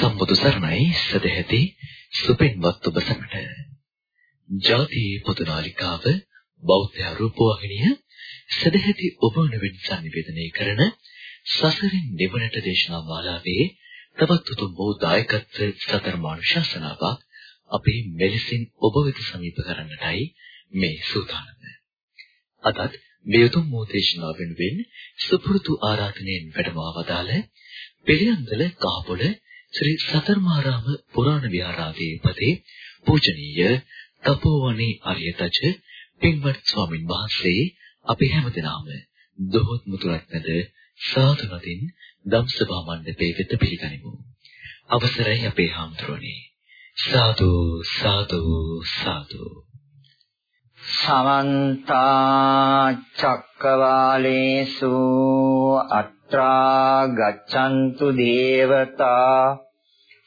සම්මා සම්බුදු සරණයි සදැහැති සුපින්වත් ඔබ සැමට. ජාතියේ පොතුනාලිකාව බෞද්ධ රූපවාහිනිය සදැහැති ඔබ වෙනුවෙන් සංනිවේදනය කරන සසරින් නිවනට දේශනා මාලාවේ තවත් උතුම් වූ දායකත්ව සතරමාණු ශාසනාවක් අපි මෙලෙසින් ඔබ වෙත සමීප කරන්නටයි මේ සූදානම. අදත් මේ උතුම් වූ දේශනාව වෙනුවෙන් සුපුරුදු ආරාධනෙන් වැඩමව වදාළ පිළියන්දල කහපොළ ශ්‍රී සතරමාරාම පුරාණ විහාරාධිපති පූජනීය තපෝවනේ අරියතච පින්වත් ස්වාමින් වහන්සේ අපි හැමදෙනාම දොහොත් මුතුරත්නද සාදුනදින් ධම්සභා මණ්ඩපයේ වෙත පිළිගනිමු. අවසරයි අපේ හාමුදුරනේ. සාදු සාදු සාදු සමන්ත චක්කවාලේසු අත්‍රා ගච්ඡන්තු දේවතා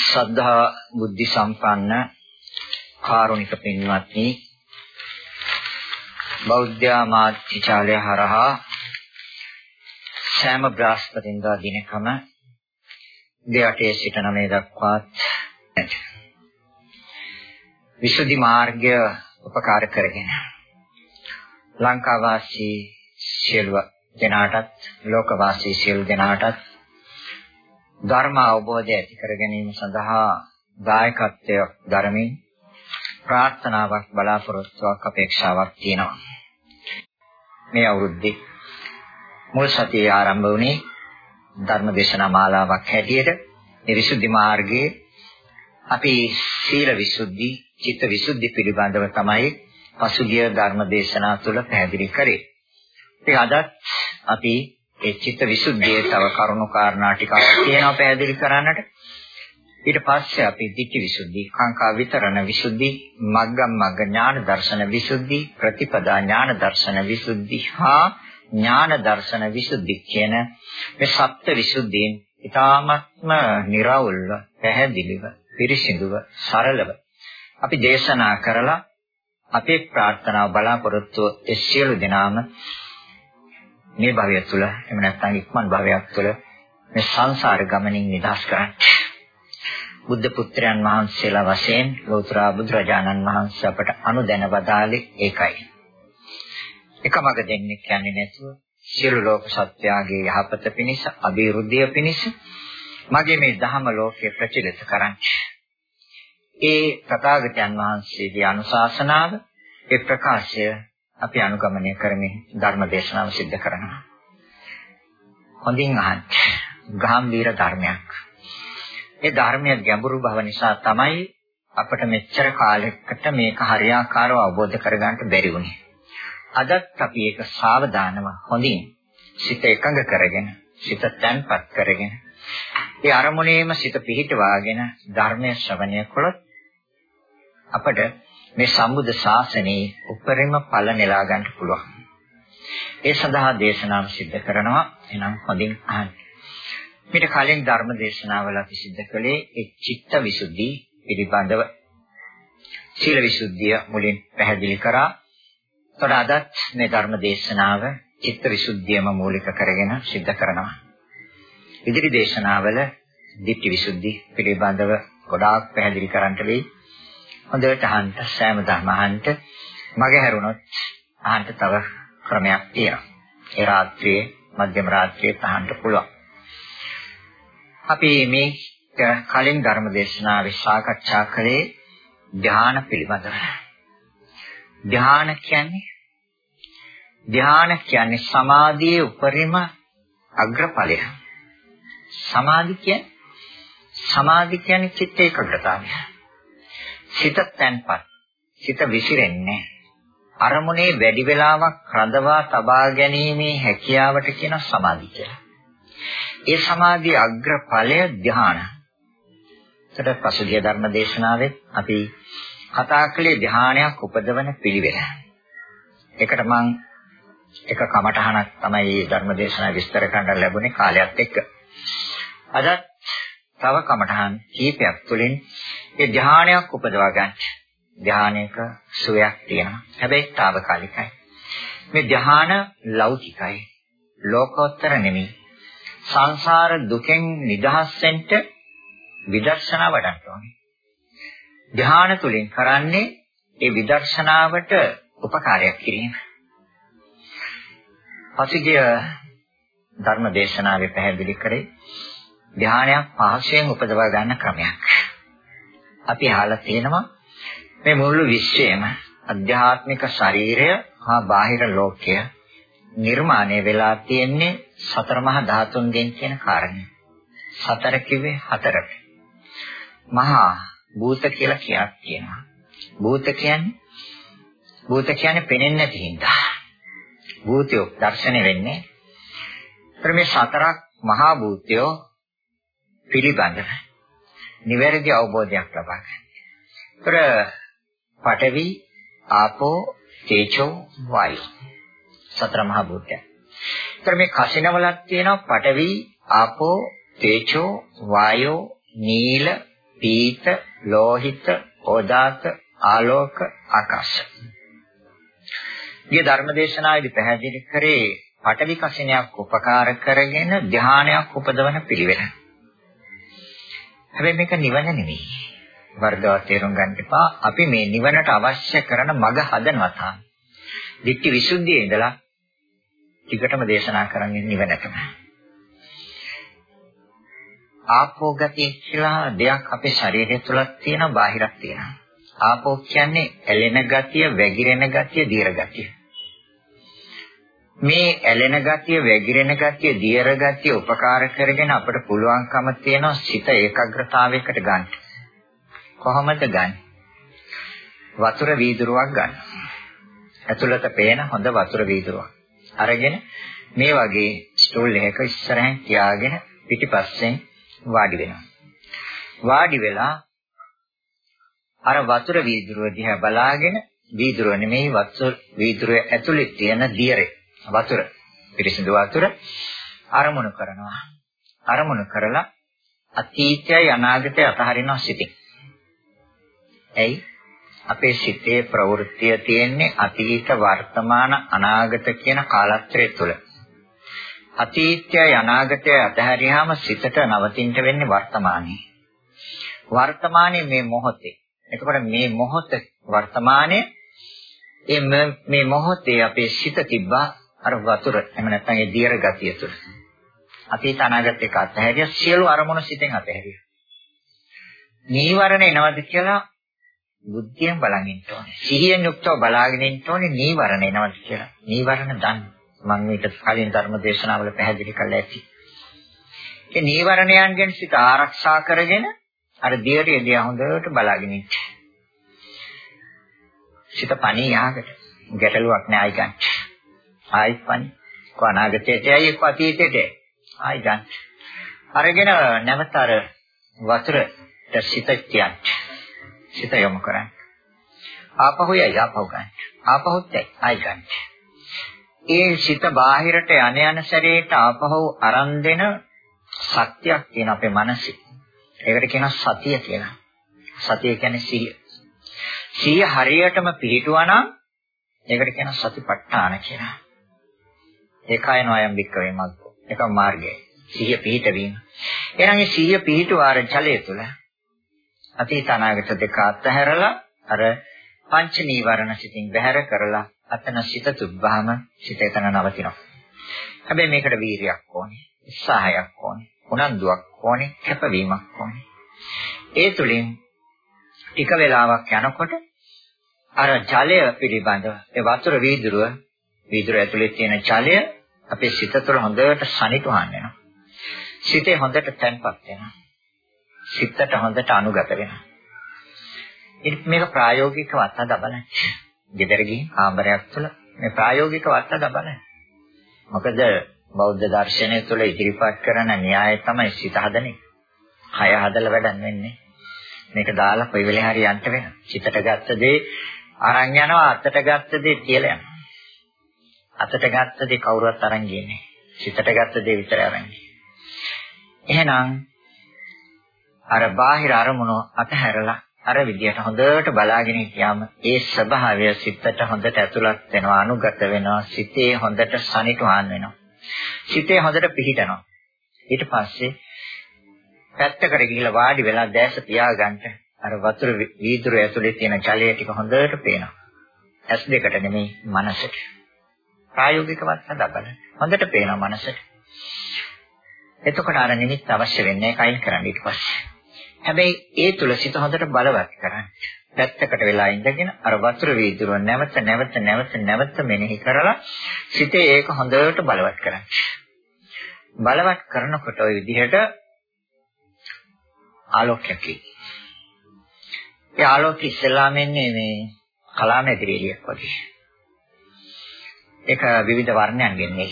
ශ්‍රද්ධා බුද්ධ සම්පන්න කාරුණික පින්වත්නි බෞද්ධ මාත්‍චාලය හරහා සෑම බ්‍රහස්පතින්දා දිනකම දෙයටේ සිට නමේ දක්වාත් විසුද්ධි මාර්ගය උපකාර කරගෙන ලංකාවාසී සියලු දෙනාටත් ලෝකවාසී සියලු දෙනාටත් ධර්ම අවබෝධය ඇති කර ගැනීම සඳහා දායකත්වයක් දරමින් ප්‍රාර්ථනාවක් බලාපොරොත්තුවක් අපේක්ෂාවක් තියෙනවා. මේ අවුරුද්දේ මුල් සතියේ ආරම්භ වුණේ ධර්ම දේශනා මාලාවක් හැටියට මේ විසුද්ධි මාර්ගයේ අපි සීල විසුද්ධි චිත්ත විසුද්ධි පිළිබඳව තමයි පසුගිය ධර්ම දේශනා තුළ පැහැදිලි කරේ. ඉතින් අදත් අපි ඒ චිත්ත විසුද්ධියේ තව කරුණු කාරණා ටිකක් තියෙනවා පැහැදිලි කරන්නට. ඊට පස්සේ අපි ධිට්ඨි විසුද්ධි, කාංකා විතරණ විසුද්ධි, මග්ගම් මග්ග ඥාන දර්ශන විසුද්ධි, ප්‍රතිපදා ඥාන දර්ශන විසුද්ධි හා ඥාන දර්ශන විසුද්ධි කියන මේ සත්‍ය විසුද්ධීන් ඊ타මත්ම निराවුල්ව, පැහැදිලිව, පිරිසිදුව, සරලව අපි දේශනා කරලා අපේ ප්‍රාර්ථනාව බලාපොරොත්තු ඒ සියලු දෙනාම මේ භවය තුළ එහෙම නැත්නම් ඉක්මන් භවයක් තුළ මේ සංසාර ගමනින් නිදහස් කරන්න. බුද්ධ පුත්‍රයන් වහන්සේලා වශයෙන් ලෝතර බුදුරජාණන් වහන්සේ අපට අනුදැන වදාළේ ඒකයි. එකමග දෙන්නේ කියන්නේ නැතුව සියලු ලෝක සත්‍යයේ යහපත පිණිස, අභිවෘද්ධිය පිණිස මගේ මේ ධහම ලෝකේ ප්‍රචලිත කරන්නේ ඒ තථාගතයන් වහන්සේගේ අනුශාසනාව ඒ ප්‍රකාශය අපි අනුගමනය කරමින් ධර්ම දේශනාව සිද්ධ කරනවා. හොඳින් අහන්න. ගාම්භීර ධර්මයක්. ඒ ධර්මයේ ගැඹුරු බව නිසා තමයි අපිට මෙච්චර කාලයකට මේක හරියාකාරව අවබෝධ කරගන්න බැරි වුණේ. අදත් අපි ඒක සාවධානව හොඳින් සිත එකඟ කරගෙන සිත තැන්පත් කරගෙන ඒ අරමුණේම සිත පිහිටවාගෙන ධර්මයේ ශ්‍රවණය කළොත් අපට මේ සම්බුද්ධ ශාසනයේ උපරිම ඵල නෙලා ගන්න පුළුවන්. ඒ සඳහා දේශනාව සිද්ධ කරනවා. එහෙනම් හොඳින් අහන්න. මීට කලින් ධර්ම දේශනාවල අපි සිද්ධ කළේ ඒ චිත්ත විසුද්ධි පිළිබඳව. සීල විසුද්ධිය මුලින් පැහැදිලි කරා. තොර අදත් මේ ධර්ම දේශනාව චිත්ත විසුද්ධියම මූලික කරගෙන සිද්ධ කරනවා. ඉදිරි දේශනාවල ditthi visuddhi පිළිබඳව ගොඩාක් පැහැදිලි කරන්නට වෙයි. හොඳට අහන්න සෑම ධර්ම අහන්න මගේ හැරුණොත් අහන්න තව ක්‍රමයක් තියෙනවා. ඒ රාත්‍රියේ මධ්‍යම රාත්‍රියේ අහන්න පුළුවන්. අපි මේ කලින් ධර්ම දේශනාවේ සාකච්ඡා කළේ ධ්‍යාන පිළිබඳව. ධ්‍යාන කියන්නේ ධ්‍යාන කියන්නේ සමාධියේ උපරිම අග්‍රඵලය. සමාධි කියන්නේ සමාධි කියන්නේ චිත්ත ඒකාග්‍රතාවය. සිත තැන්පත්. සිත විසිරෙන්නේ අරමුණේ වැඩි වෙලාවක් රඳවා තබා ගැනීමේ හැකියාවට කියන සමාධි කියලා. ඒ සමාධියේ අග්‍රඵලය ධ්‍යාන. ඒකට පසුගිය ධර්ම දේශනාවෙත් අපි කතා කළේ ධ්‍යානයක් උපදවන පිළිවෙල. ඒකට මම එක කමඨහනක් තමයි ධර්ම දේශනාව විස්තර කරන්න ලැබුණේ කාලයත් එක්ක. අද තව කමඨහන් කීපයක් තුළින් ඒ ධ්‍යානයක් උපදවා ගන්න. ධ්‍යානයක සුවයක් තියෙනවා. හැබැයි తాවකාලිකයි. මේ ධ්‍යාන ලෞකිකයි. ලෝකෝත්තර නෙමෙයි. සංසාර දුකෙන් නිදහස් වෙන්න විදර්ශනා වඩන්න ඕනේ. ධ්‍යාන තුලින් කරන්නේ ඒ විදර්ශනාවට උපකාරයක් කිරීම. පසුගිය ධර්ම දේශනාවේ පැහැදිලි කරේ ධානයක් පහසෙන් උපදවා ගන්න ක්‍රමයක්. අපි අහලා තියෙනවා මේ මුළු විශ්වයම අධ්‍යාත්මික ශරීරය හා බාහිර ලෝකය නිර්මාණය වෙලා තියෙන්නේ සතර මහා ධාතුන්ගෙන් කියන කාරණය. සතර කිව්වේ හතරට. මහා භූත කියලා කියක් කියනවා. භූත කියන්නේ භූත කියන්නේ පෙනෙන්නේ නැති හින්දා. භූතයෝ දර්ශනය වෙන්නේ. ඒතර මේ සතරක් මහා භූතයෝ පිළිබඳව නිවැරදි අවබෝධයක් ලබා ගන්න. ඒතර පඨවි, ආපෝ, තේජෝ, වායු. සතර මහා භූතයන්. ඒතර මේ කසිනවලක් තියෙනවා පඨවි, ආපෝ, තේජෝ, වායෝ, නීල, පීත, ලෝහිත, ඕදාත, ආලෝක, ආකාශ. ගිය ධර්මදේශනාවේදී පැහැදිලි කරේ පටවි කසිනයක් උපකාර කරගෙන ධානයක් උපදවන පිළිවෙල. හැබැයි මේක නිවන නෙවෙයි. වර්ධව තේරුම් ගන්න එපා. අපි මේ නිවනට අවශ්‍ය කරන මඟ හදනවා තාම. දික්ටි විසුද්ධියේ ඉඳලා ටිකටම දේශනා කරන්නේ නිවනටම. ආපෝ ගතිය කියලා දෙයක් අපේ ශරීරය තුල තියෙන බාහිරක් තියෙනවා. ආපෝ කියන්නේ ඇලෙන ගතිය, වැగిරෙන ගතිය, දීර්ඝ ගතිය. මේ ඇලෙන ගතිය, වැగిරෙන ගතිය, දියර ගතිය උපකාර කරගෙන අපිට පුළුවන්කම තියෙනවා සිත ඒකාග්‍රතාවයකට ගන්න. කොහොමද ගන්න? වතුර වීදුරුවක් ගන්න. ඇතුළත පේන හොඳ වතුර වීදුරුවක්. අරගෙන මේ වගේ ස්ටූල් එකක ඉස්සරහින් තියාගෙන පිටිපස්සෙන් වාඩි වෙනවා. වාඩි වෙලා අර වතුර වීදුරුව දිහා බලාගෙන වීදුරුව නෙමෙයි වතුර වීදුරුව ඇතුලේ තියෙන දියරේ වතුර පිරිසිදු වතුර අරමුණු කරනවා. අරමුණු කරලා අතීතයයි අනාගතය අතහරිනවා සිතින්. එයි අපේ සිතේ ප්‍රවෘත්තිය තියෙන්නේ අතීත වර්තමාන අනාගත කියන කාලත්‍රය තුළ. අතීතයයි අනාගතය අතහැරියාම සිතට නවතින්න වෙන්නේ වර්තමානයේ. වර්තමානයේ මේ මොහොතේ. එතකොට මේ මොහොත වර්තමානයේ මේ මොහොතේ අපේ සිත තිබ්බා අර වතුර එහෙම නැත්නම් ඒ දියර ගතිය තුළ. අතීත අනාගත එක අතහැරිය සියලු අරමුණු සිතෙන් අතහැරිය. නීවරණ එනවද කියලා බුද්ධියෙන් බලන් ඉන්න ඕනේ. සිහියෙන් යුක්තව බලාගෙන ඉන්න ඕනේ නීවරණ එනවද කියලා. නීවරණ දන්න. මම මේක කලින් ධර්ම දේශනාවල පැහැදිලි කළා ඇති. ඒ නීවරණයන්ගෙන් සිත ආරක්ෂා කරගෙන අර දියරිය දිහා හොඳට බලාගෙන ඉන්න. සිත පණී යහකට ගැටලුවක් නෑ අයි ගන්න. ආයිත් පන්නේ. කො අනාගතයටයි එක්ක අතීතයටයි. ආයි ගන්න. අරගෙන නැවත අර වතුරට සිත තියන්න. සිත යොමු කරන්න. ආපහු යයි ආපහු ගන්න. ආපහුත් ආයි ගන්න. ඒ සිත බාහිරට යන යන සැරේට ආපහු අරන් දෙන සත්‍යයක් තියෙන අපේ මනසේ. ඒකට කියනවා සතිය කියලා. සතිය කියන්නේ සිහිය. සිහිය හරියටම පිළිටුවා නම් ඒකට කියනවා සතිපට්ඨාන කියලා. ඒකයන අයම් වික්කවේ මග්ගෝ. ඒක මාර්ගය. සිහිය පිහිටවීම. එහෙනම් මේ සිහිය පිහිටුවාර ජලය තුල අතීත අනාගත දෙක අත්හැරලා අර පංච නීවරණ සිතින් බැහැර කරලා අතන සිත තුබ්බහම සිත එතන නවතිනවා. හැබැයි මේකට වීරියක් ඕනේ, උත්සාහයක් ඕනේ, උනන්දුවක් ඕනේ, කැපවීමක් ඕනේ. ඒ තුලින් ටික වෙලාවක් යනකොට අර ජලය පිළිබඳව ඒ වතුර වීදුරුව වීදුර ඇතුලේ තියෙන ජලය අපේ සිත තුළ හොඳට සනිටුහන් වෙනවා. සිතේ හොඳට තැන්පත් වෙනවා. සිතට හොඳට අනුගත වෙනවා. ඉතින් මේක ප්‍රායෝගිකව අත්දබලන්න. ගෙදර ගිහින් කාමරයක් තුළ මේ ප්‍රායෝගිකව අත්දබලන්න. මොකද බෞද්ධ දර්ශනය තුළ ඉදිරිපත් කරන න්‍යාය තමයි සිත හදන්නේ. කය හදලා වැඩක් වෙන්නේ. මේක දාලා කොයි වෙලේ හරි යන්න වෙනවා. සිතට ගත්ත දේ අරන් යනවා අතට ගත්ත දේ කියලා යනවා. අතට ගත්ත දේ කවුරුවත් අරන් ගියේ නැහැ. සිතට ගත්ත දේ විතරයි අරන් එහෙනම් අර බාහිර අරමුණු අතහැරලා අර විදියට හොඳට බලාගෙන හිටියාම ඒ ස්වභාවය සිතට හොඳට ඇතුළත් වෙනවා අනුගත වෙනවා සිතේ හොඳට සනිටුහන් වෙනවා. සිතේ හොඳට පිහිටනවා. ඊට පස්සේ පැත්තකට ගිහිල්ලා වාඩි වෙලා දැස පියාගන්න අර වතුර වීදුර ඇතුලේ තියෙන ජලය ටික හොඳට පේනවා. ඇස් දෙකට නෙමෙයි මනසට. ප්‍රායෝගිකවත් හදා හොඳට පේනවා මනසට එතකොට අර නිමිත්ත අවශ්‍ය වෙන්නේ කයින් කරන්න ඊට පස්සේ හැබැයි ඒ තුල සිත හොඳට බලවත් කරන්න. පැත්තකට වෙලා ඉඳගෙන අර වතුර වීදුරුව නැවත නැවත නැවත නැවත මෙනෙහි කරලා සිතේ ඒක හොඳට බලවත් කරන්න. බලවත් කරනකොට ওই විදිහට ආලෝකයක් ඒ ආලෝකය ඉස්සලාම එන්නේ මේ කලාම ඇතිරියක් වගේ. ඒක විවිධ වර්ණයන්ගෙන් නේ.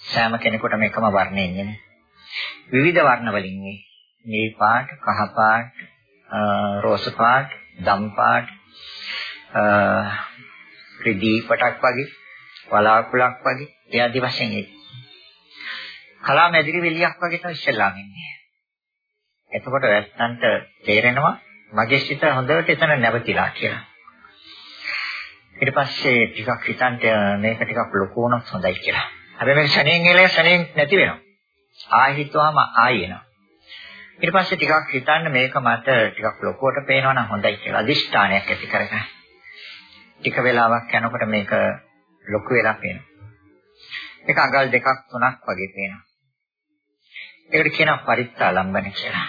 සෑම කෙනෙකුටම එකම වර්ණය ඉන්නේ. විවිධ වර්ණ වලින් නේ. නිල් පාට, කහ පාට, රෝස පාට, දම් පාට, රිදී පටක් වගේ, වලාකුලක් වගේ, ඒ ආදි වශයෙන් ඒ. කලා මැදිරි වෙලියක් වගේ තමයි ඉස්සෙල්ලාම ඉන්නේ. එතකොට වැස්සන්ට තේරෙනවා මගේ සිත හොඳට එතන නැවතිලා කියලා. ඊට පස්සේ ටිකක් හිතන්ට මේක ටිකක් ලොකු වුණොත් හොඳයි කියලා. හැබැයි මේක ශණයෙන් එලේ ශණයෙන් නැති වෙනවා. ආයෙ හිතුවාම ආයෙ එනවා. ඊට පස්සේ ටිකක් හිතන්න මේක මට ටිකක් ලොකුවට පේනවා නම් හොඳයි කියලා අදිෂ්ඨානයක් ඇති කරගන්න. ටික වෙලාවක් යනකොට මේක ලොකු වෙලා පේනවා. ඒක අඟල් දෙකක් තුනක් වගේ පේනවා. ඒකට කියනවා පරිත්තාලම්බන කියලා.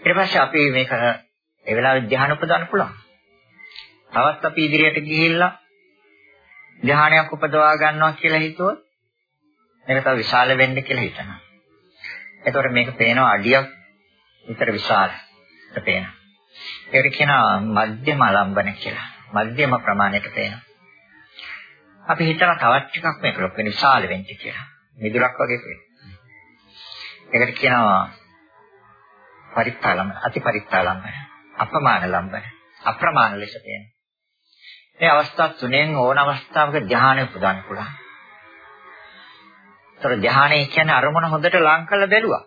ඊට පස්සේ අපි මේක ඒ වෙලාවේ ධ්‍යාන උපදවන්න පුළුවන්. තවත් අපි ඉදිරියට ගිහිල්ලා ධ්‍යානයක් උපදවා ගන්නවා කියලා හිතුවොත් මේක තව විශාල වෙන්න කියලා හිතනවා. එතකොට මේක පේනවා අඩියක් විතර විශාල. ඒක පේනවා. ඒකට කියනවා මධ්‍යම ලම්බන කියලා. මධ්‍යම ප්‍රමාණයට පේනවා. අපි හිතන තවත් ටිකක් මේක ලොකු වෙන විශාල වෙන්න කියලා. මිදුලක් වගේ පේනවා. ඒකට කියනවා පරිත්තාලම් අතිපරිත්තාලම් අපමාන ලම්බන අප්‍රමාණ ලෙස පේනවා. මේ අවස්ථා තුනෙන් ඕන අවස්ථාවක ධානය පුදාන්න පුළුවන්. ඒතර ධානය කියන්නේ අරමුණ හොඳට ලං කරලා බැලුවා.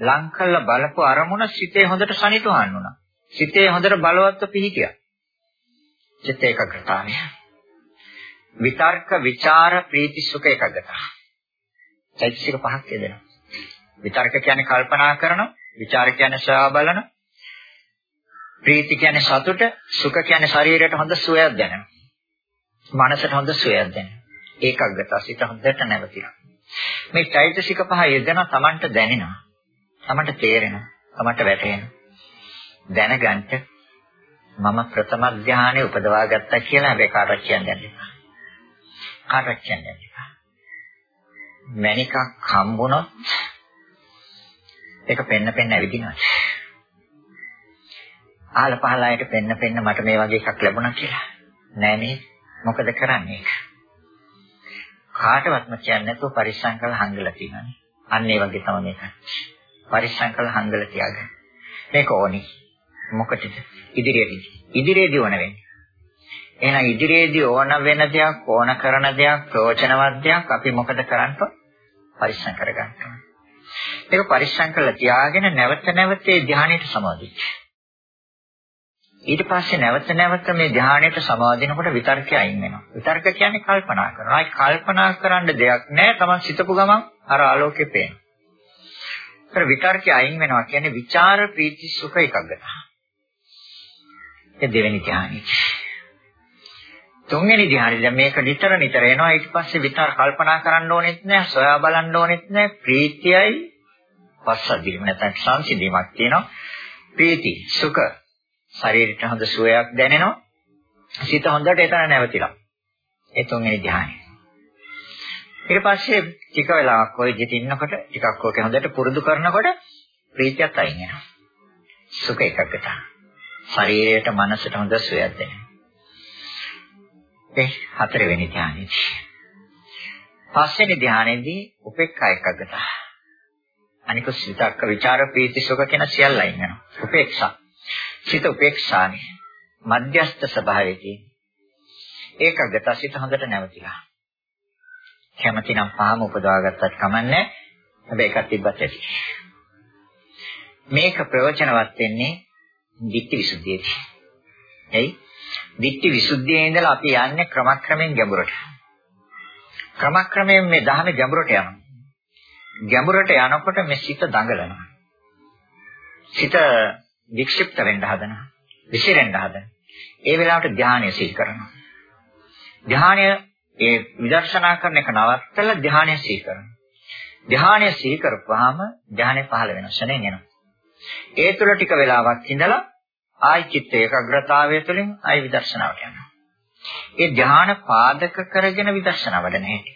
ලං කරලා බලපු අරමුණ සිතේ හොඳට සනිටුහන් වුණා. සිතේ හොඳට බලවත්ව පිහිටියා. චිත්ත ඒකාග්‍රතාවය. විතර්ක, ਵਿਚාර, ප්‍රීති සුඛ ඒකාග්‍රතාව. චෛතසික පහක් කියදෙනවා. විතර්ක කියන්නේ කල්පනා කරනවා, ਵਿਚාර කියන්නේ සොයා බලනවා, ප්‍රීති කියන්නේ සතුට, සුඛ කියන්නේ ශරීරයට හොඳ සුවයක් දැනෙන. මනසට හොඳ සුවයක් දැනෙන. ඒකාග්‍රතාව සිත හොඳට නැවතිලා. මේ චෛතසික පහ යෙදෙන තමන්ට දැනෙනවා. තමන්ට තේරෙනවා. තමන්ට වැටහෙනවා. දැනගන්න මම ප්‍රථම ධානයේ උපදවා ගත්තා කියලා හැබැයි කාටවත් කියන්න දෙන්න එපා. කාටවත් කියන්න දෙන්න එපා. මණිකක් හම්බුනොත් ඒක පෙන්න පෙන්න ඇවිදිනවා. ආල පහලයට පෙන්න පෙන්න මට මේ වගේ එකක් ලැබුණා කියලා. නෑ නේ. මොකද කරන්නේ? කාටවත්ම කියන්නේ නැතුව පරිස්සම් කරලා හංගලා තියෙනවානේ. අන්න ඒ වගේ තමයි මේක. පරිස්සම් කරලා හංගලා තියාගන්න. මේක ඕනි. මොකටද? ඉදිරියේදී. ඉදිරියේදී ඕන වෙන්නේ. එහෙනම් ඉදිරියේදී ඕන වෙන දෙයක්, ඕන කරන දෙයක්, ප්‍රයෝජනවත් දෙයක් අපි මොකද කරන්නේ? පරිස්සම් කරගන්න ඕනේ. ඒක පරිස්සම් කරලා තියාගෙන නැවත නැවත ධානයට සමාදින්න. ඊට පස්සේ නැවත නැවත මේ ධානයට සමාදිනකොට විතර්කය අයින් වෙනවා. විතර්ක කියන්නේ කල්පනා කරනවා. ඒ කල්පනා කරන්න දෙයක් නැහැ. Taman සිතපු ගමන් අර ආලෝකේ පේනවා. ඒතර විතර්කය අයින් වෙනවා කියන්නේ විචාර ප්‍රීති සුඛ එකග්ගත. ඒ දෙවෙනි ධානය. තුන්වෙනි ධානය දැන් මේක නිතර නිතර එනවා. ඊට පස්සේ විතර කල්පනා කරන්න ඕනෙත් නැහැ. සොයා බලන්න ඕනෙත් නැහැ. ප්‍රීතියයි පස්සද්ධියම නැත්නම් සංසිඳීමක් තියෙනවා. ප්‍රීති, සුඛ, ශරීරයට හොඳ සුවයක් දැනෙනවා. සිත හොඳට එතන නැවතිලා. ඒ තුන්වෙනි ධ්‍යානය. ඊට පස්සේ ටික වෙලාවක් ওই දිට ඉන්නකොට ටිකක් ඕක හොඳට පුරුදු කරනකොට ප්‍රීතියක් අයින් වෙනවා. සුඛ එකකට. ශරීරයට මනසට හොඳ සුවයක් දැනෙනවා. ඒ හතරවෙනි ධ්‍යානෙදී. පස්වෙනි ධ්‍යානෙදී උපේක්ඛා එකකට. අනික සිතක්ක විචාර ප්‍රීති සුඛ කියන සියල්ල අයින් වෙනවා. උපේක්ෂා සිත උපේක්ෂානේ. මධ්‍යස්ථ ස්වභාවයේදී ඒකගත සිත හොඳට නැවතිලා. කැමතිනම් පහම උපදවාගත්තත් කමන්නේ. හැබැයි එකක් තිබ්බත් ඇති. මේක ප්‍රවචනවත් වෙන්නේ ditthi visuddhiyeදී. එයි ditthi visuddhiයේ ඉඳලා අපි යන්නේ ක්‍රමක්‍රමයෙන් ගැඹුරට. ක්‍රමක්‍රමයෙන් මේ දහම ගැඹුරට යනවා. ගැඹුරට යනකොට මේ සිත දඟලනවා. සිත වික්ෂිප්ත වෙන්න හදනවා. විසිරෙන්න හදනවා. ඒ වෙලාවට ධානය සිහි කරනවා. ධානය ඒ විදර්ශනා කරන එක නවත්තලා ධානය සිහි කරනවා. ධානය සිහි කරපුවාම ධානය පහළ වෙන ශරණෙන් එනවා. ඒ තුල ටික වෙලාවක් ඉඳලා ආයි චිත්ත ඒකාග්‍රතාවය තුළින් ආයි විදර්ශනාවට යනවා. ඒ ධාන පාදක කරගෙන විදර්ශනා වඩන හැටි.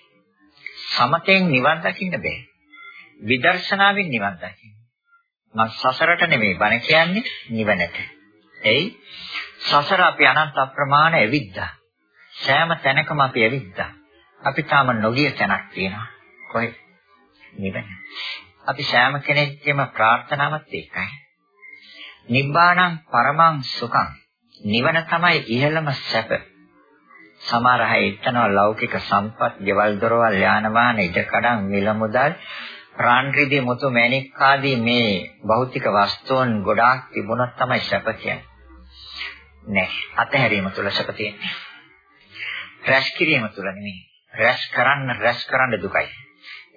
සමතෙන් නිවන් දකින්න බෑ. විදර්ශනාවෙන් නිවන් දකින්න. මම සසරට නෙමෙයි බණ කියන්නේ නිවනට. එයි සසර අපි අනන්ත අප්‍රමාණ ඇවිද්දා. සෑම තැනකම අපි ඇවිද්දා. අපි තාම නොගිය තැනක් තියෙනවා. කොහෙද? නිවන. අපි සෑම කෙනෙක්ගේම ප්‍රාර්ථනාවත් ඒකයි. නිබ්බාණං පරමං සුඛං. නිවන තමයි ඉහළම සැප. සමහර අය හිතනවා ලෞකික සම්පත්, ගෙවල් දොරවල්, යාන වාහන, ඉඩකඩම්, මිල මුදල්, රාන් රිදී මුතු මැණික් ආදී මේ භෞතික වස්තුන් ගොඩාක් තිබුණොත් තමයි සැප කියන්නේ. නෑ. අතහැරීම තුල සැප තියෙන්නේ. රැස් කිරීම තුල නෙමෙයි. රැස් කරන්න රැස් කරන්න දුකයි.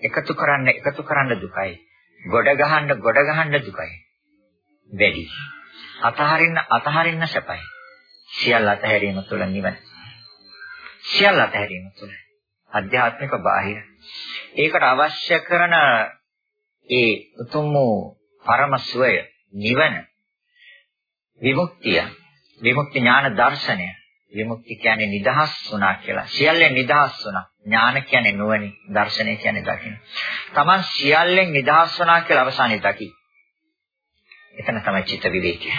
එකතු කරන්න එකතු කරන්න දුකයි. ගොඩ ගහන්න ගොඩ ගහන්න දුකයි. වැඩි. අතහරින්න අතහරින්න සැපයි. සියල්ල අතහැරීම තුළ නිවන. සියල්ල අතහැරීම තුළ අධ්‍යාත්මික බාහිර. ඒකට අවශ්‍ය කරන ඒ උතුම් වූ පරම සුවය නිවන විමුක්තිය විමුක්ති ඥාන දර්ශනය විමුක්ති කියන්නේ නිදහස් වුණා කියලා. සියල්ලෙන් නිදහස් වුණා. ඥාන කියන්නේ නුවණ, දර්ශනය කියන්නේ දකින්න. Taman සියල්ලෙන් නිදහස් වුණා කියලා අවසානයේ දකි. එතන තමයි චිත්ත විවේකය.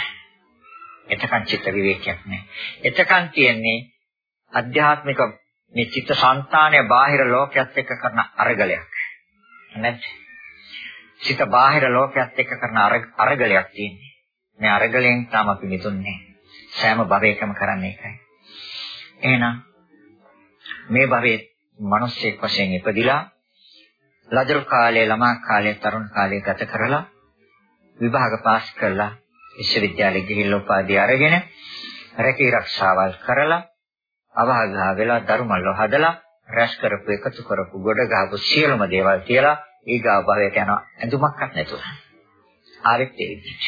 එතකන් චිත්ත විවේකයක් නෑ. එතකන් තියෙන්නේ අධ්‍යාත්මික මේ චිත්ත සංතානය බාහිර ලෝකයක් එක්ක කරන අරගලයක්. නැත්. චිත්ත බාහිර ලෝකයක් එක්ක කරන අරගලයක් තියෙන්නේ. මේ අරගලෙන් තාම අපි මිදුන්නේ. සෑම භවයකම කරන්නේ ඒකයි. එහෙනම් මේ භවයේ මිනිස්සෙක් වශයෙන් ඉපදිලා ලදරු කාලයේ ළමා කාලයේ තරුණ කාලයේ ගත කරලා විභාග පාස් කරලා විශ්වවිද්‍යාලෙ ගිහිල්ලා උපාධිය අරගෙන රැකී රක්ෂාවල් කරලා අවහගා වෙලා ධර්මල්ල හදලා රැස් කරපු එකතු කරපු ගොඩ ගහපු සියලුම දේවල් කියලා ඊගා භවයට යන ඇඳුමක්වත් නැතුව. ආවෙත් ඒ විදිහට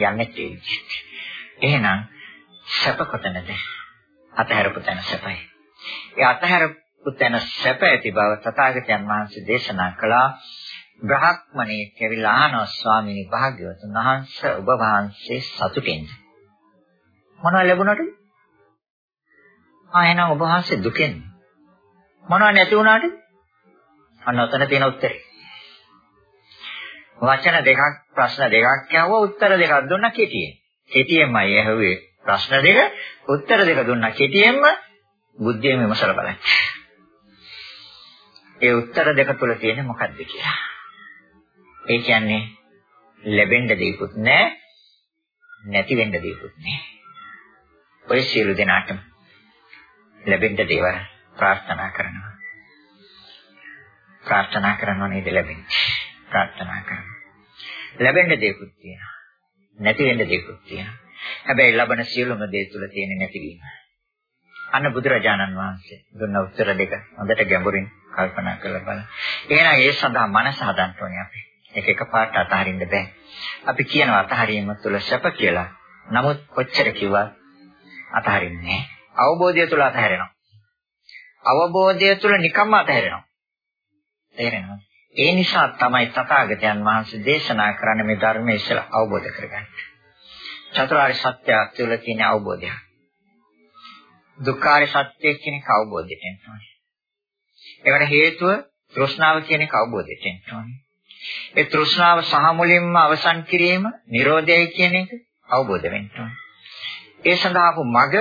යන්නේ ඒ විදිහට එහෙනම් සැප කොතනද අතහැරපු තැන සැපයි. ඒ අතහැරපු තැන සැප ඇති බව තථාගතයන් වහන්සේ දේශනා කළා. බ්‍රහ්මණේ කැවිලා අහනවා ස්වාමීනි භාග්‍යවතුන් වහන්සේ ඔබ වහන්සේ සතුටින්ද? මොනවද ලැබුණාද? ආ එහෙනම් ඔබ වහන්සේ දුකෙන්. මොනවද නැති වුණාද අන්න ඔතන තියෙන උත්තරේ. වචන දෙකක් ප්‍රශ්න දෙකක් ඇහුවා උත්තර දෙකක් දුන්නා කෙටියෙන්. කෙටියෙන්මයි ඇහුවේ ප්‍රශ්න දෙක උත්තර දෙක දුන්නා කෙටියෙන්ම බුද්ධියෙන් විමසලා බලන්න. ඒ උත්තර දෙක තුල තියෙන්නේ මොකක්ද කියලා. ඒ කියන්නේ ලැබෙන්න දෙයක්වත් නැහැ නැති වෙන්න දෙයක්වත් නැහැ. ඔය සියලු දෙනාටම. ලැබෙන්න දේවල් ප්‍රාර්ථනා කරනවා. ප්‍රාර්ථනා කරනවා නේද ලැබෙන්නේ. ප්‍රාර්ථනා කරනවා. ලැබෙන්න දෙයක්වත් තියෙනවා. නැති වෙන්න දෙයක්වත් තියෙනවා. හැබැයි ලබන සියලුම දේ තුල තියෙන නැතිවීම. අන්න බුදුරජාණන් වහන්සේ දුන්න උත්තර දෙක හොඳට ගැඹුරින් කල්පනා කරලා බලන්න. එහෙනම් ඒ සඳහා මනස හදන්න ඕනේ අපි. ඒක එකපාරට අතහරින්න බෑ. අපි කියනවා අතහරීම තුළ සැප කියලා. නමුත් කොච්චර කිව්වත් අතහරින්නේ අවබෝධය තුළ අතහැරෙනවා. අවබෝධය තුළ නිකම්ම අතහැරෙනවා. තේරෙනවද? ඒ නිසා තමයි තථාගතයන් වහන්සේ දේශනා කරන්නේ මේ ධර්මයේ ඉස්සලා අවබෝධ කරගන්න. චතුරාර්ය සත්‍ය තුළ තියෙන අවබෝධය. දුක්ඛාරය සත්‍ය කියන එක අවබෝධයට එනවා. ඒකට හේතුව තෘෂ්ණාව කියන එක අවබෝධයට එනවා. ඒ තෘෂ්ණාව සහ මුලින්ම අවසන් කිරීම නිරෝධයයි කියන එක අවබෝධ වෙන්න ඕනේ. ඒ සඳහා අපු මග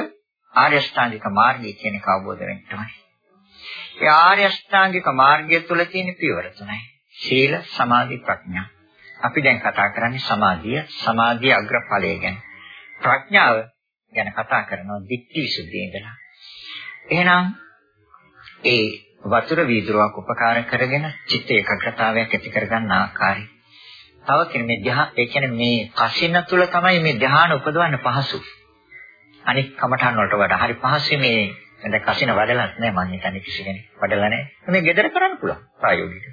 ආර්ය අෂ්ටාංගික මාර්ගය කියන එක අවබෝධ වෙන්න ඕනේ. ඒ ආර්ය අෂ්ටාංගික මාර්ගය තුල තියෙන පියවර තුනයි. සීල, සමාධි, ප්‍රඥා. අපි දැන් කතා කරන්නේ සමාධිය, සමාධිය අග්‍රඵලය ගැන. ප්‍රඥාව ගැන කතා කරනවා දික්ටි විසුද්ධිය ඉඳලා. එහෙනම් ඒ වතුර වීදුරුවක් උපකාර කරගෙන චිත්ත ඒකාග්‍රතාවයක් ඇති කරගන්න ආකාරය. තව කෙනෙක් ධ්‍යාන ඒ කියන්නේ මේ කසින තුල තමයි මේ ධ්‍යාන උපදවන්න පහසු. අනික් කමඨාන් වලට වඩා හරි පහසුයි මේ දැන් කසින වඩලත් නැහැ මම හිතන්නේ කිසි කෙනෙක් වඩලා නැහැ. මේ gedara කරන්න පුළුවන් ප්‍රායෝගිකව.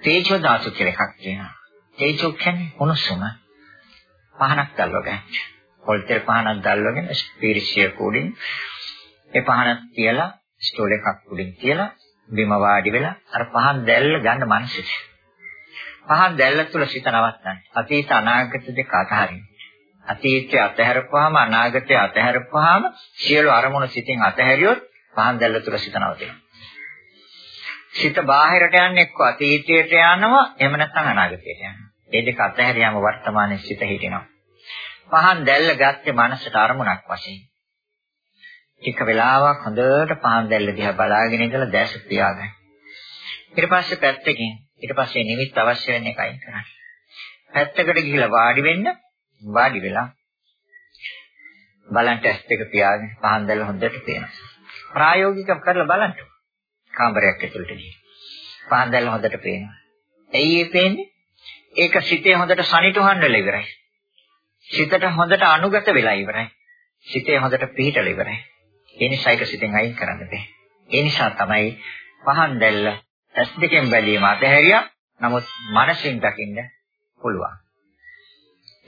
තේජෝ ධාතු කියලා එකක් තියෙනවා. තේජෝ කියන්නේ උණුසුම. පහනක් දැල්වගෙන. පොල් තෙල් පහනක් දැල්වගෙන ස්පීරිසිය කුඩින් ඒ පහන තියලා ස්ටෝල් එකක් උඩින් තියලා බිම වාඩි වෙලා අර පහන් දැල්ල ගන්න මනසට. පහන් දැල්ල තුල සිත නවත්තන්න. අතීත අනාගත දෙක අතහරින්න. අතීතය අතහැරපුවාම අනාගතය අතහැරපුවාම සියලු අරමුණු සිතින් අතහැරියොත් පහන් දැල්ල තුල සිත නවතිනවා. සිත බාහිරට යන්නේ එක්ක අතීතයට යනවා එහෙම නැත්නම් අනාගතයට යනවා. මේ දෙක අතහැරියාම වර්තමානයේ සිත හිටිනවා. පහන් දැල්ල ගත්තේ මනසට අරමුණක් වශයෙන්. ටික වෙලාවක් හොඳට පහන් දැල්ල දිහා බලාගෙන ඉඳලා දැස පියාගන්න. ඊට පස්සේ පැත්තකින් ඊට පස්සේ නිමිත්ත අවශ්‍ය වෙන එකයි කරන්නේ. පැත්තකට ගිහිලා වාඩි වෙන්න වාඩි වෙලා බලන්න ඇස් දෙක පියාගෙන පහන් දැල්ල හොඳට පේනවා. ප්‍රායෝගිකව කරලා බලන්න. කාමරයක් ඇතුළට ගිහින්. පහන් දැල්ල හොඳට පේනවා. ඇයි ඒ පේන්නේ? ඒක සිතේ හොඳට සනිටුහන් වෙලා ඉවරයි. සිතට හොඳට අනුගත වෙලා ඉවරයි. සිතේ හොඳට පිහිටලා ඉවරයි. ඒ නිසා ඒක සිතෙන් අයින් කරන්න බෑ. ඒ නිසා තමයි පහන් දැල්ල ඇස් දෙකෙන් බැලීම අතහැරියා. නමුත් මනසින් දකින්න පුළුවන්.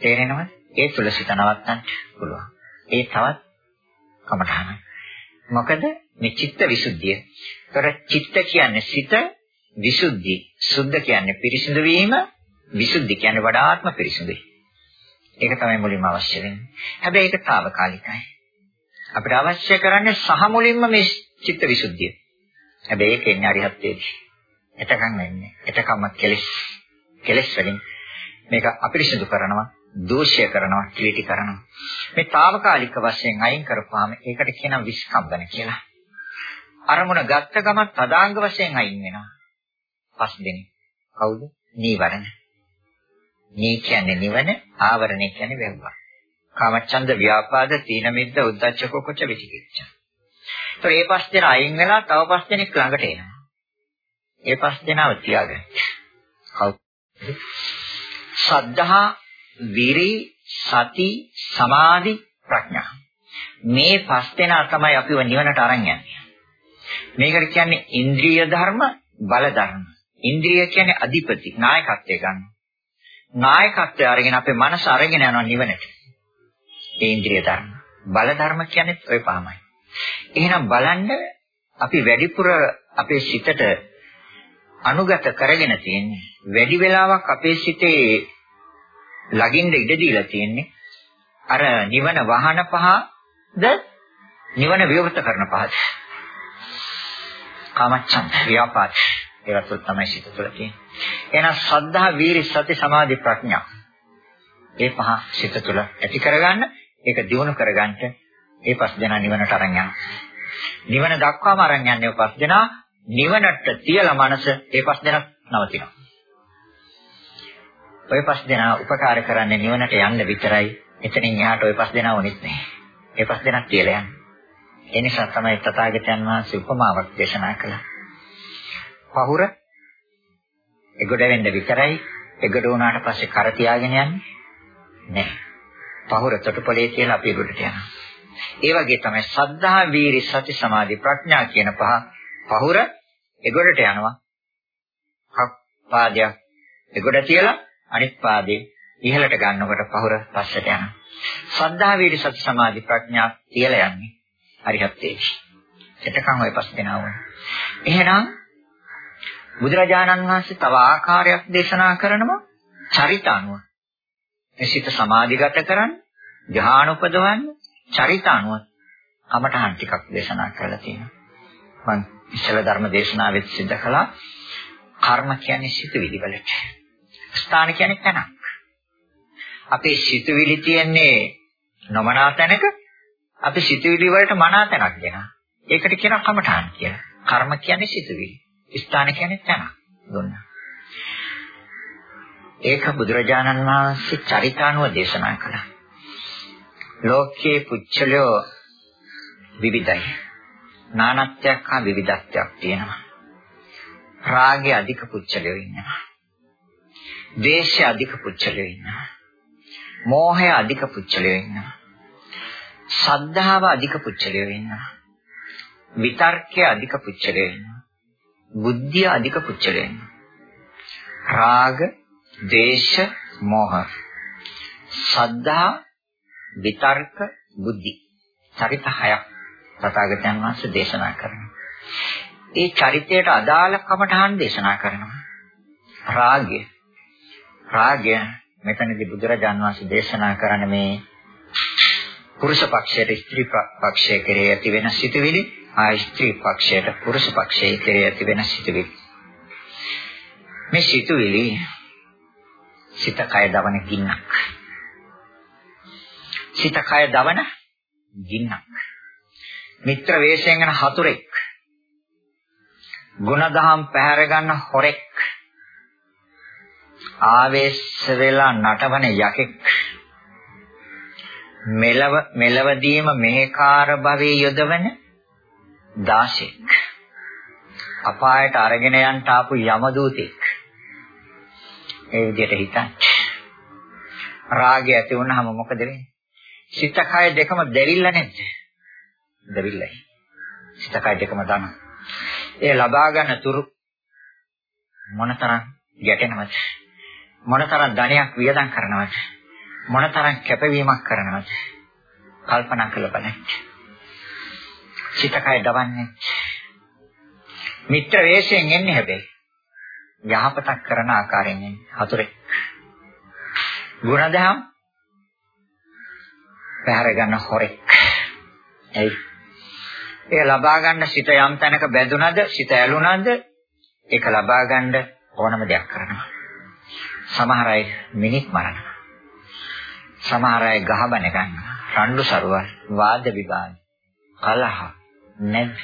තේරෙනවද? ඒ තුල සිත නවත්තන්න පුළුවන්. ඒ තවත් කමඨාන. මොකද මේ චිත්ත විසුද්ධිය. ඒතර චිත්ත කියන්නේ සිත විසුද්ධි. සුද්ධ කියන්නේ පිරිසිදු වීම. විසුද්ධි කියන්නේ වඩාත්ම පිරිසිදුයි. ඒක තමයි මුලින්ම අවශ්‍ය වෙන්නේ. හැබැයි ඒක తాවකාලිකයි. අපිට අවශ්‍ය කරන්නේ සහ මුලින්ම මේ චිත්ත විසුද්ධිය. හැබැයි ඒක එන්නේ අරිහත්ත්වයේදී. එතකන් වෙන්නේ. එතකම කෙලෙස් කෙලෙස් වලින් මේක අපිරිසිදු කරනවා, දෝෂය කරනවා, ක්ලීටි කරනවා. මේ తాවකාලික වශයෙන් අයින් කරපුවාම ඒකට කියනවා විස්කම්බන කියලා. අරමුණ ගත්ත ගමන් තදාංග වශයෙන් අයින් වෙනවා. පස් දෙනෙක්. කවුද? නීවරණ. නී කියන්නේ නිවන, ආවරණය කියන්නේ වැව්වා. කාමච්ඡන්ද ව්‍යාපාද තීන මිද්ද උද්ධච්ච කුච්ච විචිකිච්ඡා. ඒතර මේ පස් දෙනා අයින් වෙලා තව පස් දෙනෙක් ළඟට එනවා. ඒ පස් දෙනාව තියාගන්න. කවුද? සද්ධා, විරි, සති, සමාධි, ප්‍රඥා. මේ පස් දෙනා තමයි අපිව නිවනට අරන් යන්නේ. මේකට කියන්නේ ඉන්ද්‍රිය ධර්ම, බල ධර්ම. ඉන්ද්‍රිය කියන්නේ අධිපති, නායකත්වය ගන්න. නායකත්වය අරගෙන අපේ මනස අරගෙන යනවා නිවනට. ඒ ඉන්ද්‍රිය ධර්ම. බල ධර්ම කියන්නේ ඔය පහමයි. එහෙනම් බලන්න අපි වැඩිපුර අපේ සිතට අනුගත කරගෙන තියෙන්නේ වැඩි වෙලාවක් අපේ සිතේ ලගින්න ඉඩ දීලා තියෙන්නේ. අර නිවන වහන පහද නිවන විවෘත කරන පහද? කාමච්ඡන්ද ව්‍යාපාද. ඒවත් තමයි සිත තුළ තියෙන්නේ. එහෙනම් සද්ධා වීරි සති සමාධි ප්‍රඥා. ඒ පහ සිත තුළ ඇති කරගන්න ඒක දියුණු කරගන්න ඒ පස් දෙනා නිවනට අරන් යනවා. නිවන දක්වාම අරන් යන්නේ පස් දෙනා නිවනට තියලා මනස ඒ පස් දෙනා නවතිනවා. ඔය පස් දෙනා උපකාර කරන්නේ නිවනට යන්න විතරයි. එතනින් එහාට ඔය පස් දෙනා වුණෙත් නැහැ. ඒ පස් දෙනා තියලා යන්නේ. ඒ නිසා තමයි තථාගතයන් වහන්සේ උපමාවක් දේශනා කළා. පහුර එගොඩ වෙන්න විතරයි එගොඩ වුණාට පස්සේ කර තියාගෙන යන්නේ නැහැ. පහුර තොටුපළේ කියලා අපි උඩට යනවා. ඒ වගේ තමයි සද්ධා, වීරි, සති, සමාධි, ප්‍රඥා කියන පහ පහුර එගොඩට යනවා. හක් පාදයක් එගොඩ තියලා අනිත් පාදේ ඉහළට ගන්නකොට පහුර පස්සට යනවා. සද්ධා, වීරි, සති, සමාධි, ප්‍රඥා තියලා යන්නේ හරිහත් ඒකයි. එතකන් ওই පස් දෙනා වුණා. එහෙනම් බුදුරජාණන් වහන්සේ තව ආකාරයක් දේශනා කරනවා චරිත අනුව. මේ සිත සමාධිගත කරන්න, ධ්‍යාන උපදවන්න, චරිත අනුව කමඨහන් ටිකක් දේශනා කරලා තියෙනවා. මම ඉස්සල ධර්ම දේශනාවෙත් සිද්ධ කළා. කර්ම කියන්නේ සිතුවිලි වලට. ස්ථාන කියන්නේ තැනක්. අපේ සිතුවිලි තියන්නේ නොමනා තැනක අපි සිතුවිලි වලට මනා තැනක් දෙනවා. ඒකට කියනවා කමඨාන් කියලා. කර්ම කියන්නේ සිතුවිලි. ස්ථාන කියන්නේ තැන. දුන්නා. ඒක බුදුරජාණන් වහන්සේ චරිතානුව දේශනා කළා. ලෝකයේ පුච්චලෝ විවිධයි. නානත්වයක් හා විවිධත්වයක් තියෙනවා. රාගය අධික පුච්චලයෝ ඉන්නවා. ද්වේෂය අධික පුච්චලයෝ ඉන්නවා. මෝහය අධික පුච්චලයෝ ඉන්නවා. සද්ධාව අධික පුච්චලයෝ ඉන්නවා. විතර්කය අධික පුච්චලයෝ ඉන්නවා. බුද්ධිය අධික පුච්චලයෝ ඉන්නවා. රාග, ද්වේෂ, මෝහ. සද්ධා, විතර්ක, බුද්ධි. චරිත හයක් තථාගතයන් වහන්සේ දේශනා කරනවා. ඒ චරිතයට අදාළ කමඨහන් දේශනා කරනවා. රාගය. රාගය මෙතනදී බුදුරජාන් වහන්සේ දේශනා කරන මේ පුරුෂ පක්ෂයට ස්ත්‍රී පක්ෂය කෙරේ ඇති වෙන සිතුවිලි ආ ස්ත්‍රී පක්ෂයට පුරුෂ පක්ෂය කෙරේ ඇති වෙන සිතුවිලි. මේ සිතුවිලි සිත කය දවන ගින්නක්. සිත කය දවන ගින්නක්. මිත්‍ර වේශයෙන් යන හතුරෙක් ගුණදහම් පැහැර ගන්න හොරෙක් ආවේශ වෙලා නටවන යකෙක්. මෙලව මෙලවදීම මෙහෙකාර භවයේ යොදවන දාශෙක් අපායට අරගෙන යන්න ආපු යමදූතෙක් ඒ විදිහට හිතන්න. රාගය ඇති වුණාම මොකද වෙන්නේ? සිත කය දෙකම දෙවිල්ල නැද්ද දෙවිල්ලයි සිත කය දෙකම දන. ඒ ලබා ගන්න තුරු මොනතරම් ගැටෙනවද? මොනතරම් ධනයක් වියදම් කරනවද? මොනතරම් කැපවීමක් කරනවද? කල්පනා කළ බලන්න. සිතකය දවන්නේ. මිත්‍ර වේශයෙන් එන්නේ හැබැයි. යහපතක් කරන ආකාරයෙන් එන්නේ. හතුරෙක්. ගුණදහම් පැහැර ගන්න හොරෙක්. එයි ඒ ලබා ගන්න සිත යම් තැනක බැඳුනද සිත ඇලුනද ඒක ලබා ගන්න ඕනම දෙයක් කරනවා. සමහර අය මිනිත් මරනවා. සමහර අය ගහබන ගන්නවා. රණ්ඩු සරුවල්, වාද විවාද, කලහ, නැද.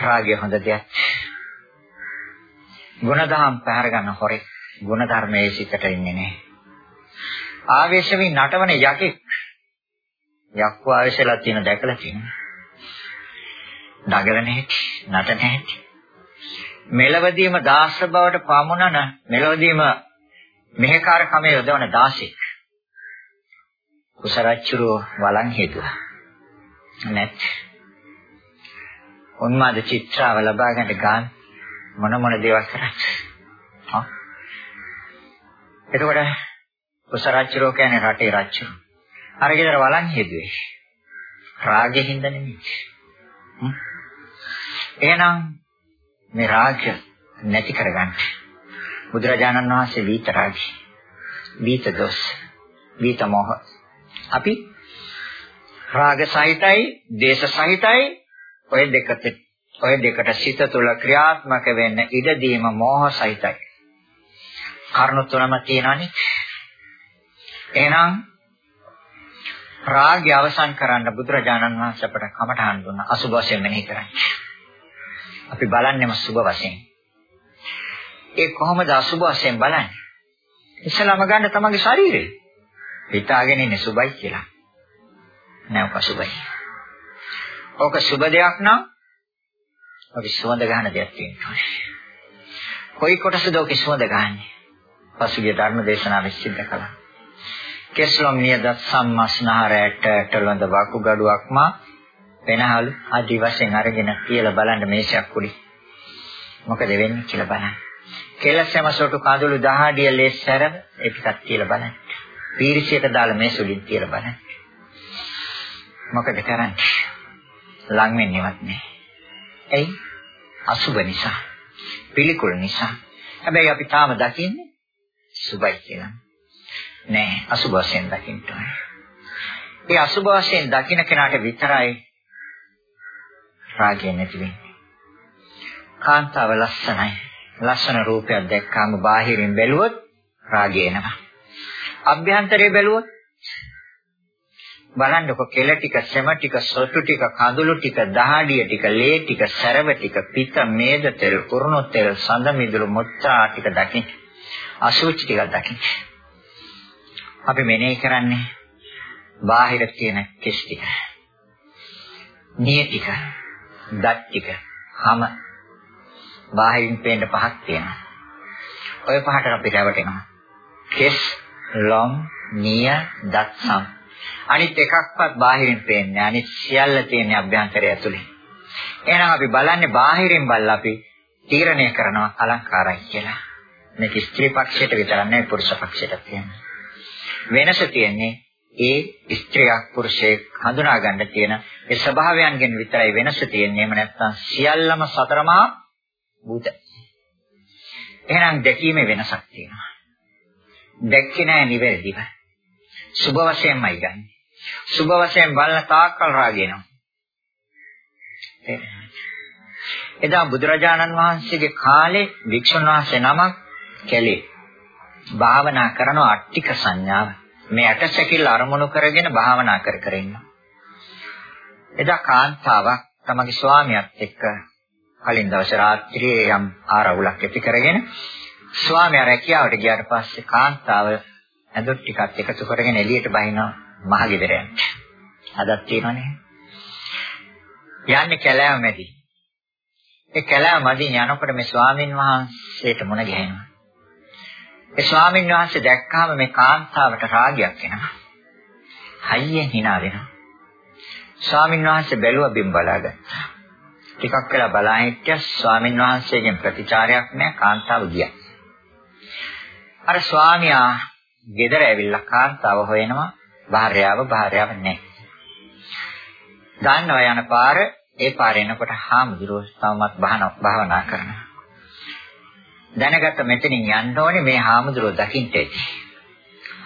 රාගය හොඳ දෙයක්. ගුණධම් පැහැර ගන්න හොරේ ගුණ ධර්මයේ සිතට ඉන්නේ නැහැ. ආවේශ වී නටවන යකෙක් යක්කු ආවේශලා තියෙන දැකලා තියෙනවා. නගල නැහැ, නට නැහැ. මෙලවදීම දාස බවට පමුණන මෙලවදීම මෙහෙකාර කමේ යොදවන දාසෙක් කුසරච්චුරෝ වලන් හේතුව. නැත්. උන්මාද චිත්‍රාව ලබා ගන්න ගාන මොන මොන දේවල් කරත්. හා. එතකොට කුසරච්චුරෝ කියන්නේ රටේ රච්චුරු අර ගෙදර වලන් හේතුවේ. රාගෙ හින්දා නෙමෙයි. එහෙනම් මේ රාගය නැති කරගන්න. බුදුරජාණන් වහන්සේ වීත රාගය, වීත දොස්, වීත මොහ. අපි රාග සහිතයි, දේශ සහිතයි ඔය දෙකට ඔය දෙකට සිත තුළ ක්‍රියාත්මක වෙන්න ඉඩ දීම මෝහ සහිතයි. කරුණු තුනම තියෙනවානේ. එහෙනම් රාගය අවසන් කරන්න බුදුරජාණන් වහන්සේ අපට කමඨහන් දුන්නා අසුභ වශයෙන් මෙනෙහි කරන්නේ. අපි බලන්නේම සුබ වශයෙන්. ඒ කොහොමද අසුබ වශයෙන් බලන්නේ? ඉස්සලම ගන්න තමන්ගේ ශරීරය. හිතාගෙන ඉන්නේ සුබයි කියලා. නෑ ඔක සුබයි. ඔක සුබ දෙයක් නම් අපි සුවඳ ගන්න දෙයක් තියෙනවා. කොයි කොටසද ඔක සුවඳ ගන්නේ? පසුගිය ධර්ම දේශනාවෙ සිද්ධ කළා. කෙස්ලොම් නියද සම්මස්නහරයට ටලඳ වකුගඩුවක්මා වෙනහලු ආදි වශයෙන් අරගෙන කියලා බලන්න මේසයක් උඩි. මොකද වෙන්නේ කියලා බලන්න. කෙලසම සොටු කඳුළු දහඩිය ලේ සැරව ඒ ටිකක් කියලා බලන්න. පීරිසියට දාලා මේසුලින් කියලා බලන්න. මොකද කරන්නේ? ලං වෙන්නේවත් නෑ. එයි අසුබ නිසා. පිළිකුල් නිසා. හැබැයි අපි තාම දකින්නේ සුභයි කියලා. නෑ අසුභ වශයෙන් දකින්න ඕනේ. ඒ අසුභ වශයෙන් දකින්න කෙනාට විතරයි රාගය නැති වෙන්නේ. කාන්තාව ලස්සනයි. ලස්සන රූපයක් දැක්කාම බාහිරින් බැලුවොත් රාගය එනවා. අභ්‍යන්තරේ බැලුවොත් බලන්නකො කෙල ටික, සෙම ටික, සොටු ටික, කඳුළු ටික, දහඩිය ටික, ලේ ටික, සරව ටික, පිත, මේද තෙල්, කුරුණු තෙල්, සඳ මිදුළු මුත්‍රා ටික දකින්න. අසුචි ටිකක් දකින්න. අපි මෙනෙහි කරන්නේ බාහිර තියෙන කෙස් ටික. නිය ටික, දත් ටික, හැම බාහිරින් පේන්න පහක් තියෙනවා. ඔය පහට අපි රැවටෙනවා. කෙස්, ලොම්, නිය, දත් සම්. අනිත් එකක්වත් බාහිරින් පේන්නේ අනිත් සියල්ල තියෙන අභ්‍යන්තරය ඇතුලේ. එහෙනම් අපි බලන්නේ බාහිරින් බලලා අපි තීරණය කරනවා අලංකාරයි කියලා. මේක ස්ත්‍රී පක්ෂයට විතරක් නෙවෙයි පුරුෂ පක්ෂයට තියෙනවා. වෙනස තියෙන්නේ ඒ ස්ත්‍රියක් පුරුෂයෙක් හඳුනා ගන්න තියෙන ඒ ස්වභාවයන්ගෙන් විතරයි වෙනස තියෙන්නේ. එහෙම නැත්නම් සියල්ලම සතරමා භූත. එහෙනම් දැකීමේ වෙනසක් තියෙනවා. දැක්කේ නැහැ නිවැරදිව. සුභ වශයෙන්මයි ගන්න. සුභ වශයෙන් බලන තාක්කල් රාගයනවා. එදා බුදුරජාණන් වහන්සේගේ කාලේ වික්ෂුන් වහන්සේ නමක් කැලේ භාවනා කරන අට්ටික සංඥාව මේ ඇටසැකිල්ල අරමුණු කරගෙන භාවනා කර කර ඉන්නවා. එදා කාන්තාවක් තමගේ ස්වාමියාත් එක්ක කලින් දවසේ රාත්‍රියේ යම් ආරවුලක් ඇති කරගෙන ස්වාමියා රැකියාවට ගියාට පස්සේ කාන්තාව ඇඳොත් ටිකක් එකතු කරගෙන එළියට බහිනවා මහ ගෙදර යන්න. අදක් තියෙනවනේ. යන්නේ කැලෑව මැදි. ඒ කැලෑව මැදින් යනකොට මේ ස්වාමින් වහන්සේට මුණ ගැහෙනවා. ඒ ස්වාමින් වහන්සේ දැක්කාම මේ කාන්තාවට රාගයක් එනවා. හයියෙන් hina වෙනවා. ස්වාමින් වහන්සේ බැලුවා බිම් බලාගත්තා. ටිකක් වෙලා බලා හිටිය ස්වාමින් වහන්සේගෙන් ප්‍රතිචාරයක් නැහැ කාන්තාව ගියා. අර ස්වාමියා ගෙදර ඇවිල්ලා කාන්තාව හොයනවා භාර්යාව භාර්යාව නැහැ. දන්නවා යන පාර ඒ පාරේ එනකොට හාමුදුරුවෝ තවමත් භාවනා කරනවා. දැනගත්ත මෙතනින් යන්න ඕනේ මේ හාමුදුරුවෝ දකින්න ඇති.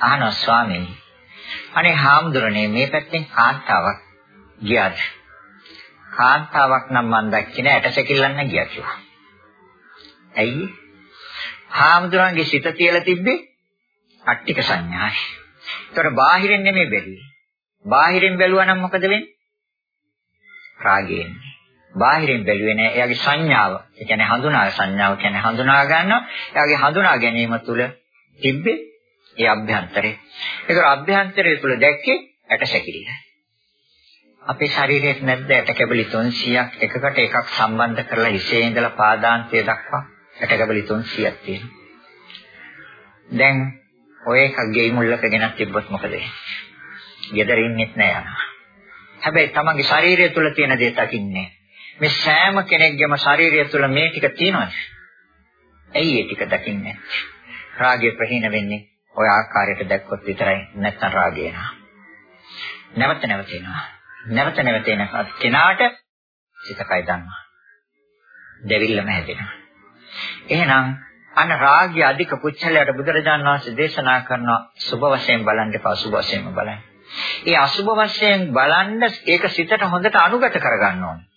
අහනවා ස්වාමීනි. අනේ හාමුදුරනේ මේ පැත්තෙන් කාන්තාවක් ගියාද? කාන්තාවක් නම් මම දැක්කේ නෑ ඇටසැකිල්ලන්න ගියා කිව්වා. ඇයි? හාමුදුරන්ගේ සිත තියලා තිබ්බේ අට්ටික සංඥායි. ඒතර බාහිරින් නෙමෙයි බැලුවේ. බාහිරින් බැලුවා නම් මොකද වෙන්නේ? රාගයෙන්. බාහිරින් බැලුවේ නෑ එයාගේ සංඥාව. ඒ කියන්නේ හඳුනා සංඥාව කියන්නේ හඳුනා ගන්නවා. එයාගේ හඳුනා ගැනීම තුළ තිබ්බේ ඒ අභ්‍යන්තරේ. ඒතර අභ්‍යන්තරය තුළ දැක්කේ ඇටසැකිල්ල. අපේ ශරීරයේ නැද්ද ඇට කැබලි 300ක් එකකට එකක් සම්බන්ධ කරලා හිසේ ඉඳලා පාදාන්තය දක්වා ඇට කැබලි 300ක් තියෙනවා. දැන් ඔය එකක් ගෙයි මුල්ලක ගෙනත් තිබ්බොත් මොකද වෙන්නේ? ගෙදර ඉන්නෙත් නෑ යනවා. හැබැයි තමන්ගේ ශරීරය තුල තියෙන දේ දකින්නේ. මේ සෑම කෙනෙක්ගේම ශරීරය තුල මේ ටික තියෙනවද? ඇයි ඒ ටික දකින්නේ? රාගය ප්‍රහීන වෙන්නේ ඔය ආකාරයට දැක්කොත් විතරයි නැත්නම් රාගය එනවා. නැවත නැවත එනවා. නැවත නැවත එන කෙනාට සිතකයි දන්නවා. දෙවිල්ලම හැදෙනවා. එහෙනම් අන්න රාගය අධික පුච්චලයට බුදුරජාණන් වහන්සේ දේශනා කරන සුභ වශයෙන් බලන්න එපා අසුභ වශයෙන්ම බලන්න. ඒ අසුභ වශයෙන් බලන්න ඒක සිතට හොඳට අනුගත කරගන්න ඕනේ.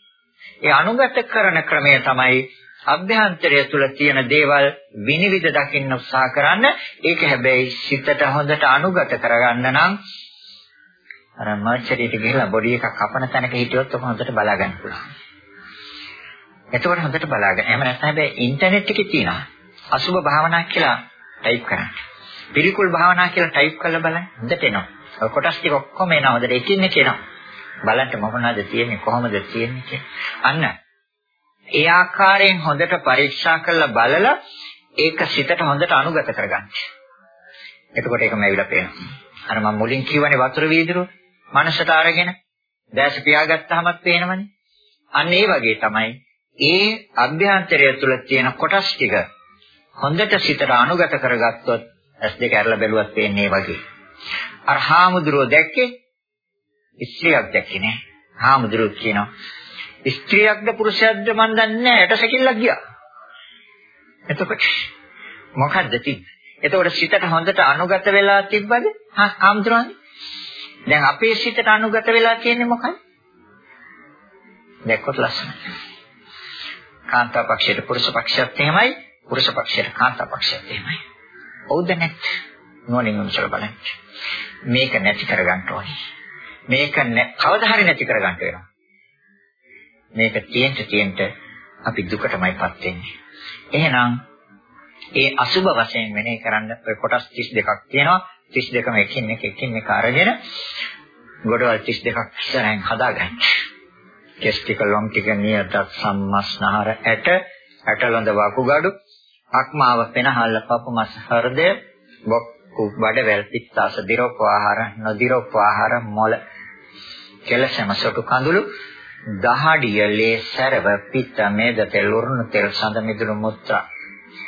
ඒ අනුගත කරන ක්‍රමය තමයි අභ්‍යන්තරය තුල තියෙන දේවල් විනිවිද දකින්න උත්සාහ කරන්න. ඒක හැබැයි සිතට හොඳට අනුගත කරගන්න නම් අර මර්චරියට ගිහලා බොඩි එකක් කපන තැනක හිටියොත් ඔක හොඳට බලා ගන්න පුළුවන්. එතකොට හොඳට බලාගන්න. එහෙම නැත්නම් හැබැයි ඉන්ටර්නෙට් එකේ තියෙනවා. අසුභ භාවනා කියලා ටයිප් කරන්න. පිළිකුල් භාවනා කියලා ටයිප් කරලා බලන්න. හොඳට එනවා. ඔය කොටස් ටික ඔක්කොම එනවා. හොඳට එකින් එක එනවා. බලන්න මොනවද තියෙන්නේ කොහොමද තියෙන්නේ අන්න ඒ ආකාරයෙන් හොඳට පරීක්ෂා කරලා බලලා ඒක සිතට හොඳට අනුගත කරගන්න. එතකොට ඒකම ඇවිල්ලා පේනවා. අර මම මුලින් කියවනේ වතුර වීදුරුව මනසට අරගෙන දැස පියාගත්තාමත් පේනවනේ. අන්න ඒ වගේ තමයි ඒ අභ්‍යන්තරය තුළ තියෙන කොටස් ටික හොඳට සිතට අනුගත කරගත්තොත් ඇස් දෙක අරලා බැලුවත් පේන්නේ වගේ. අර හාමුදුරුවෝ දැක්කේ ස්ත්‍රියක් දැක්කේ නෑ. හාමුදුරුවෝ කියනවා ස්ත්‍රියක්ද පුරුෂයක්ද මන් දන්නේ නෑ ඇටසැකිල්ලක් ගියා. එතකොට මොකද්ද තිබ්බේ? එතකොට සිතට හොඳට අනුගත වෙලා තිබ්බද? හා ආම්තුරන්නේ. දැන් අපේ සිතට අනුගත වෙලා තියෙන්නේ මොකක්ද? දැක්කොත් ලස්සන. කාන්තා පක්ෂයට පුරුෂ පක්ෂයත් එහෙමයි, පුරුෂ පක්ෂයට කාන්තා පක්ෂයත් එහෙමයි. හවුද නැත්? නෝනින් උන්සල බලන්න. මේක නැති කරගන්න ඕනේ. මේක කවදා හරි නැති කරගන්න වෙනවා. මේක තියෙන්න තියෙන්න අපි දුකටමයිපත් වෙන්නේ. එහෙනම් ඒ අසුබ වශයෙන් මෙනෙහි කරන්න ඔය කොටස් 32ක් තියෙනවා. 32ම එකින් එක එකින් එක අරගෙන ගොඩවල් 32ක් ඉස්සරහින් හදාගන්න. කෙස් ටික ලොම් ටික නියතත් සම්මස්නහර ඇට ඇටලොඳ වකුගඩු අක්මාව පෙනහල්ල පපු මස් හෘදය බොක්කු බඩවැල් පිත්තාස දිරෝප ආහාර නොදිරෝප ආහාර මොළ කෙලසම සොටු කඳුළු දහඩිය ලේ සැරව පිත්ත මේද තෙල් උරුණු තෙල් සඳ මිදුළු මුත්‍රා.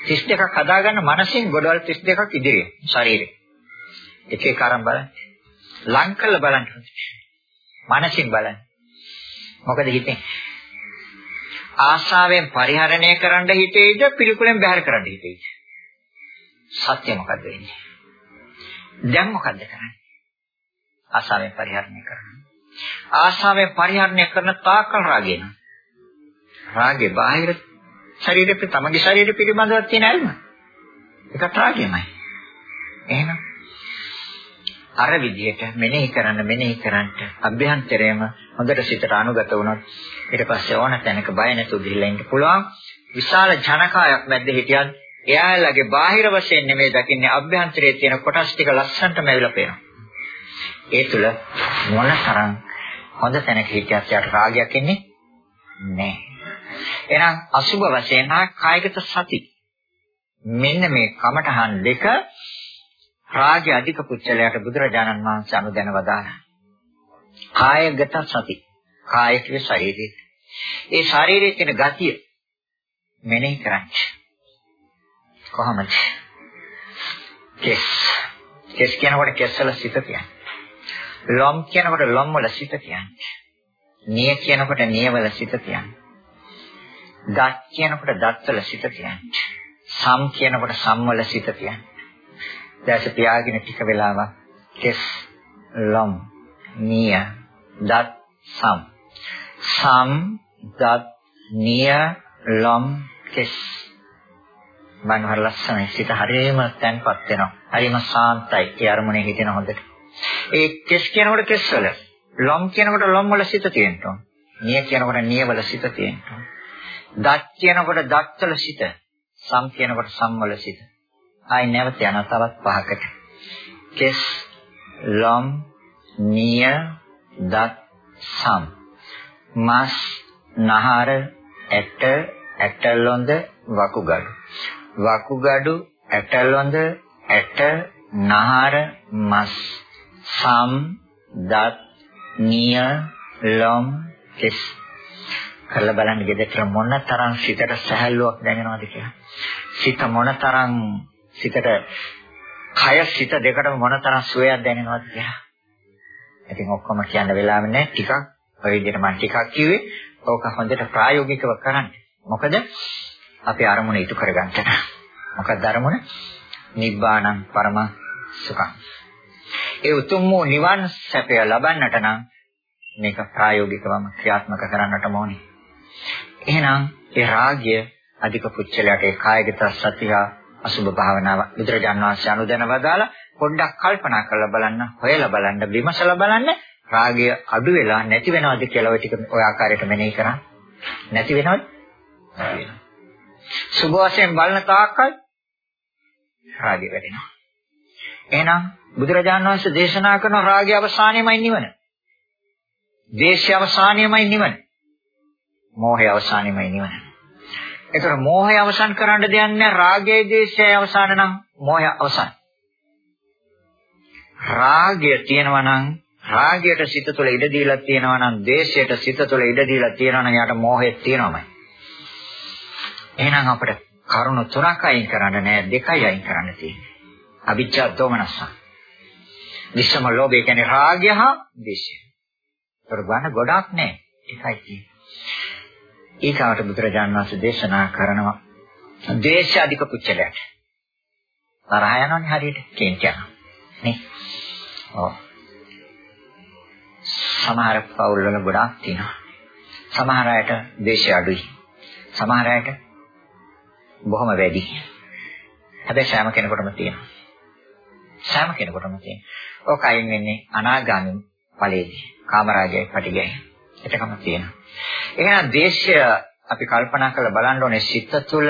32ක් හදාගන්න මනසින් ගොඩවල් 32ක් ඉදිරියේ ශරීරේ. එක එක අරන් බලන්න. ලං කළ බලන්න. මනසින් බලන්න. මොකද හිතෙන්? ආශාවෙන් පරිහරණය කරන්න හිතේද පිළිකුලෙන් බැහැර කරන්න හිතේද සත්‍ය මොකද්ද වෙන්නේ? දැන් මොකද්ද කරන්නේ? ආශාවෙන් පරිහරණය කරන්නේ. ආශාවෙන් පරිහරණය කරන තාකල් රාගේන රාගේ බාහිර ශරීරෙත් තමගේ ශරීරෙ පිළිබඳව තියෙන අල්ම ඒකත් රාගයමයි. එහෙනම් අර විදිහට මෙනෙහි කරන්න මෙනෙහි කරන්නට අභ්‍යන්තරයේම හොඳට සිතට අනුගත වුණොත් ඊට පස්සේ ඕන තැනක බය නැතුව ගිහිල්ලා ඉන්න පුළුවන්. විශාල ජනකායක් මැද්ද හිටියත් එයාලගේ බාහිර වශයෙන් නෙමෙයි දකින්නේ අභ්‍යන්තරයේ තියෙන කොටස් ටික ලස්සනටම ඇවිල්ලා පේනවා. ඒ තුල මොනතරම් හොඳ තැනක හිටියත් යාට රාගයක් එන්නේ නැහැ එහෙනම් අසුභ වශයෙන් හා කායිකත සති මෙන්න මේ කමඨහන් දෙක රාගය අධික පුච්චලයට බුදුරජාණන් වහන්සේ අනුදැන වදාළා. කායගත සති. කාය කියන්නේ ශරීරය. ඒ ශරීරයේ තියෙන ගතිය මෙනෙහි කරන්නේ. කොහොමද? කෙස්. කෙස් කියනකොට කෙස් වල සිත කියන්නේ. ලොම් කියනකොට ලොම් වල සිත කියන්නේ. නිය කියනකොට නිය වල සිත කියන්නේ. දත් කියනකොට දත් වල සිත කියන්නේ. සම් කියනකොට සම් වල සිත කියන්නේ. දැස පියාගෙන ටික වෙලාවක් කෙස් ලොම් නිය දත් සම් සම් දත් නිය ලොම් කෙස් මම හර ලස්සනයි සිත හරියම තැන්පත් වෙනවා හරියම සාන්තයි ඒ අරමුණේ හිටින හොඳට ඒ කෙස් කියනකොට කෙස් වල ලොම් කියනකොට ලොම් වල සිත තියෙනවා නිය කියනකොට නිය වල සිත තියෙනවා දත් කියනකොට දත් වල සිත සම් කියනකොට සම් වල සිත ආයි නැවත යන තවත් පහකට. කෙස්, ලොම්, නිය, දත්, සම්. මස්, නහර, ඇට, ඇටලොඳ, වකුගඩු. වකුගඩු, ඇටලොඳ, ඇට, නහර, මස්, සම්, දත්, නිය, ලොම්, කෙස්. කරලා බලන්න ගෙදරට මොන තරම් සිතට සැහැල්ලුවක් දැනෙනවද කියලා. සිත මොන තරම් සිතට කය සිත දෙකටම මොනතරම් සුවයක් දැනෙනවද කියලා. ඉතින් ඔක්කොම කියන්න වෙලාව නැහැ. ටිකක් ඔය විදිහට මම ටිකක් කිව්වේ. ඕක හොඳට ප්‍රායෝගිකව කරන්න. මොකද අපි අරමුණ ඉටු කරගන්න. මොකක්ද අරමුණ? නිබ්බාණං පරම සුඛං. ඒ උතුම් වූ නිවන් සැපය ලබන්නට නම් මේක ප්‍රායෝගිකවම ක්‍රියාත්මක කරන්නට ඕනේ. එහෙනම් ඒ රාගය අධික පුච්චලයට ඒ කායගත සතිය අසුභ භාවනාව බුදුරජාණන් වහන්සේ අනුදැන වදාලා පොඩ්ඩක් කල්පනා කරලා බලන්න, හොයලා බලන්න, විමසලා බලන්න රාගය අඩු වෙලා නැති වෙනවද කියලා ඔය ටික ඔය ආකාරයට මෙනෙහි කරා. නැති වෙනවද? සුභ වශයෙන් බලන තාක්කල් රාගය වැඩෙනවා. එහෙනම් බුදුරජාණන් වහන්සේ දේශනා කරන රාගය අවසානයේමයි නිවන. දේශය අවසානයේමයි නිවන. මෝහය අවසානයේමයි නිවන. ඒතර මෝහය අවසන් කරන්න දෙයක් නැහැ රාගයේ දේශයයි අවසාන නම් මෝහය අවසන්. රාගය තියෙනවා නම් රාගයට සිත තුළ ඉඩ දීලා තියෙනවා නම් දේශයට සිත තුළ ඉඩ දීලා තියෙනවා නම් යාට මෝහය තියෙනවමයි. එහෙනම් අපිට කරුණු තුනක් අයින් කරන්න නෑ දෙකයි අයින් කරන්න තියෙන්නේ. අවිච්ඡා දෝමනස්ස. විශ්ම ලෝභය කියන්නේ රාගය හා දේශය. ඒතර ගන්න ගොඩක් නෑ. ඒකයි තියෙන්නේ. ඊගාවට බුදුරජාණන් වහන්සේ දේශනා කරනවා දේශ අධික පුච්චලයට. තරහ යනවනේ හරියට කේන්ති යනවා. නේ? ඔව්. සමහර පවුල් වල ගොඩාක් තියෙනවා. සමහර අයට දේශය අඩුයි. සමහර අයට බොහොම වැඩි. හැබැයි සෑම කෙනෙකුටම තියෙනවා. සෑම කෙනෙකුටම තියෙනවා. ඔක අයින් වෙන්නේ අනාගාමී ඵලයේදී. කාමරාගයයි පටිගයයි. එතකම තියෙනවා. එහෙනම් දේශය අපි කල්පනා කරලා බලන්න ඕනේ සිත තුළ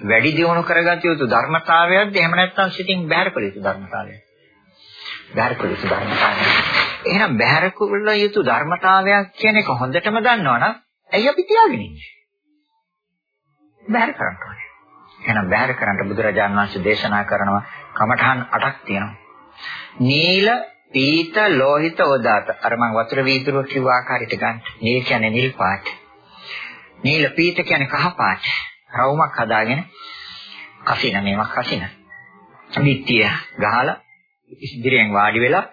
වැඩි දියුණු කරගatiya යුතු ධර්මතාවයක්ද එහෙම නැත්නම් සිතින් බැහැර කළ යුතු ධර්මතාවයක්ද? බැහැර කළ යුතු ධර්මතාවයක්. එහෙනම් බැහැර කළ යුතු ධර්මතාවයක් කියන එක හොඳටම දන්නවනම් ඇයි අපි තියාගෙන ඉන්නේ? බැහැර කරන්න ඕනේ. එහෙනම් බැහැර කරන්න බුදුරජාණන් වහන්සේ දේශනා කරනවා කමඨහන් 8ක් තියෙනවා. නීල, පීත, ලෝහිත, ඕදාත. අර මම වතුර වීදුරුව කිව්ව ආකාරයට ගන්න. නීල කියන්නේ නිල් පාට. නීල පීත කියන්නේ කහ පාට. රවුමක් හදාගෙන කසින මේවක් කසින. නිට්ටිය ගහලා ඉදිරියෙන් වාඩි වෙලා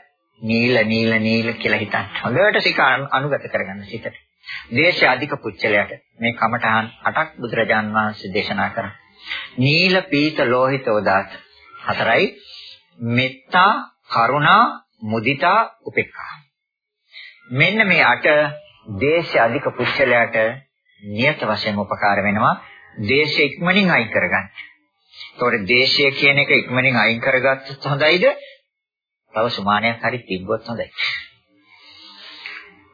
නීල නීල නීල කියලා හිතන්න. හොඳට සික අනුගත කරගන්න සිතට. දේශ අධික පුච්චලයට මේ කමඨහන් 8ක් බුදුරජාන් වහන්සේ දේශනා කරා. නීල පීත ලෝහිත උදාත හතරයි මෙත්තා කරුණා මුදිතා උපේක්ඛා. මෙන්න මේ අට දේශ අධික පුච්චලයට නියත වශයෙන් උපකාර වෙනවා. දේශ ඉක්මනින් අයින් කරගන්න. ඒතකොට දේශය කියන එක ඉක්මනින් අයින් කරගත්තොත් හොඳයිද? තව සුමානයක් හරි තිබ්බොත් හොඳයි.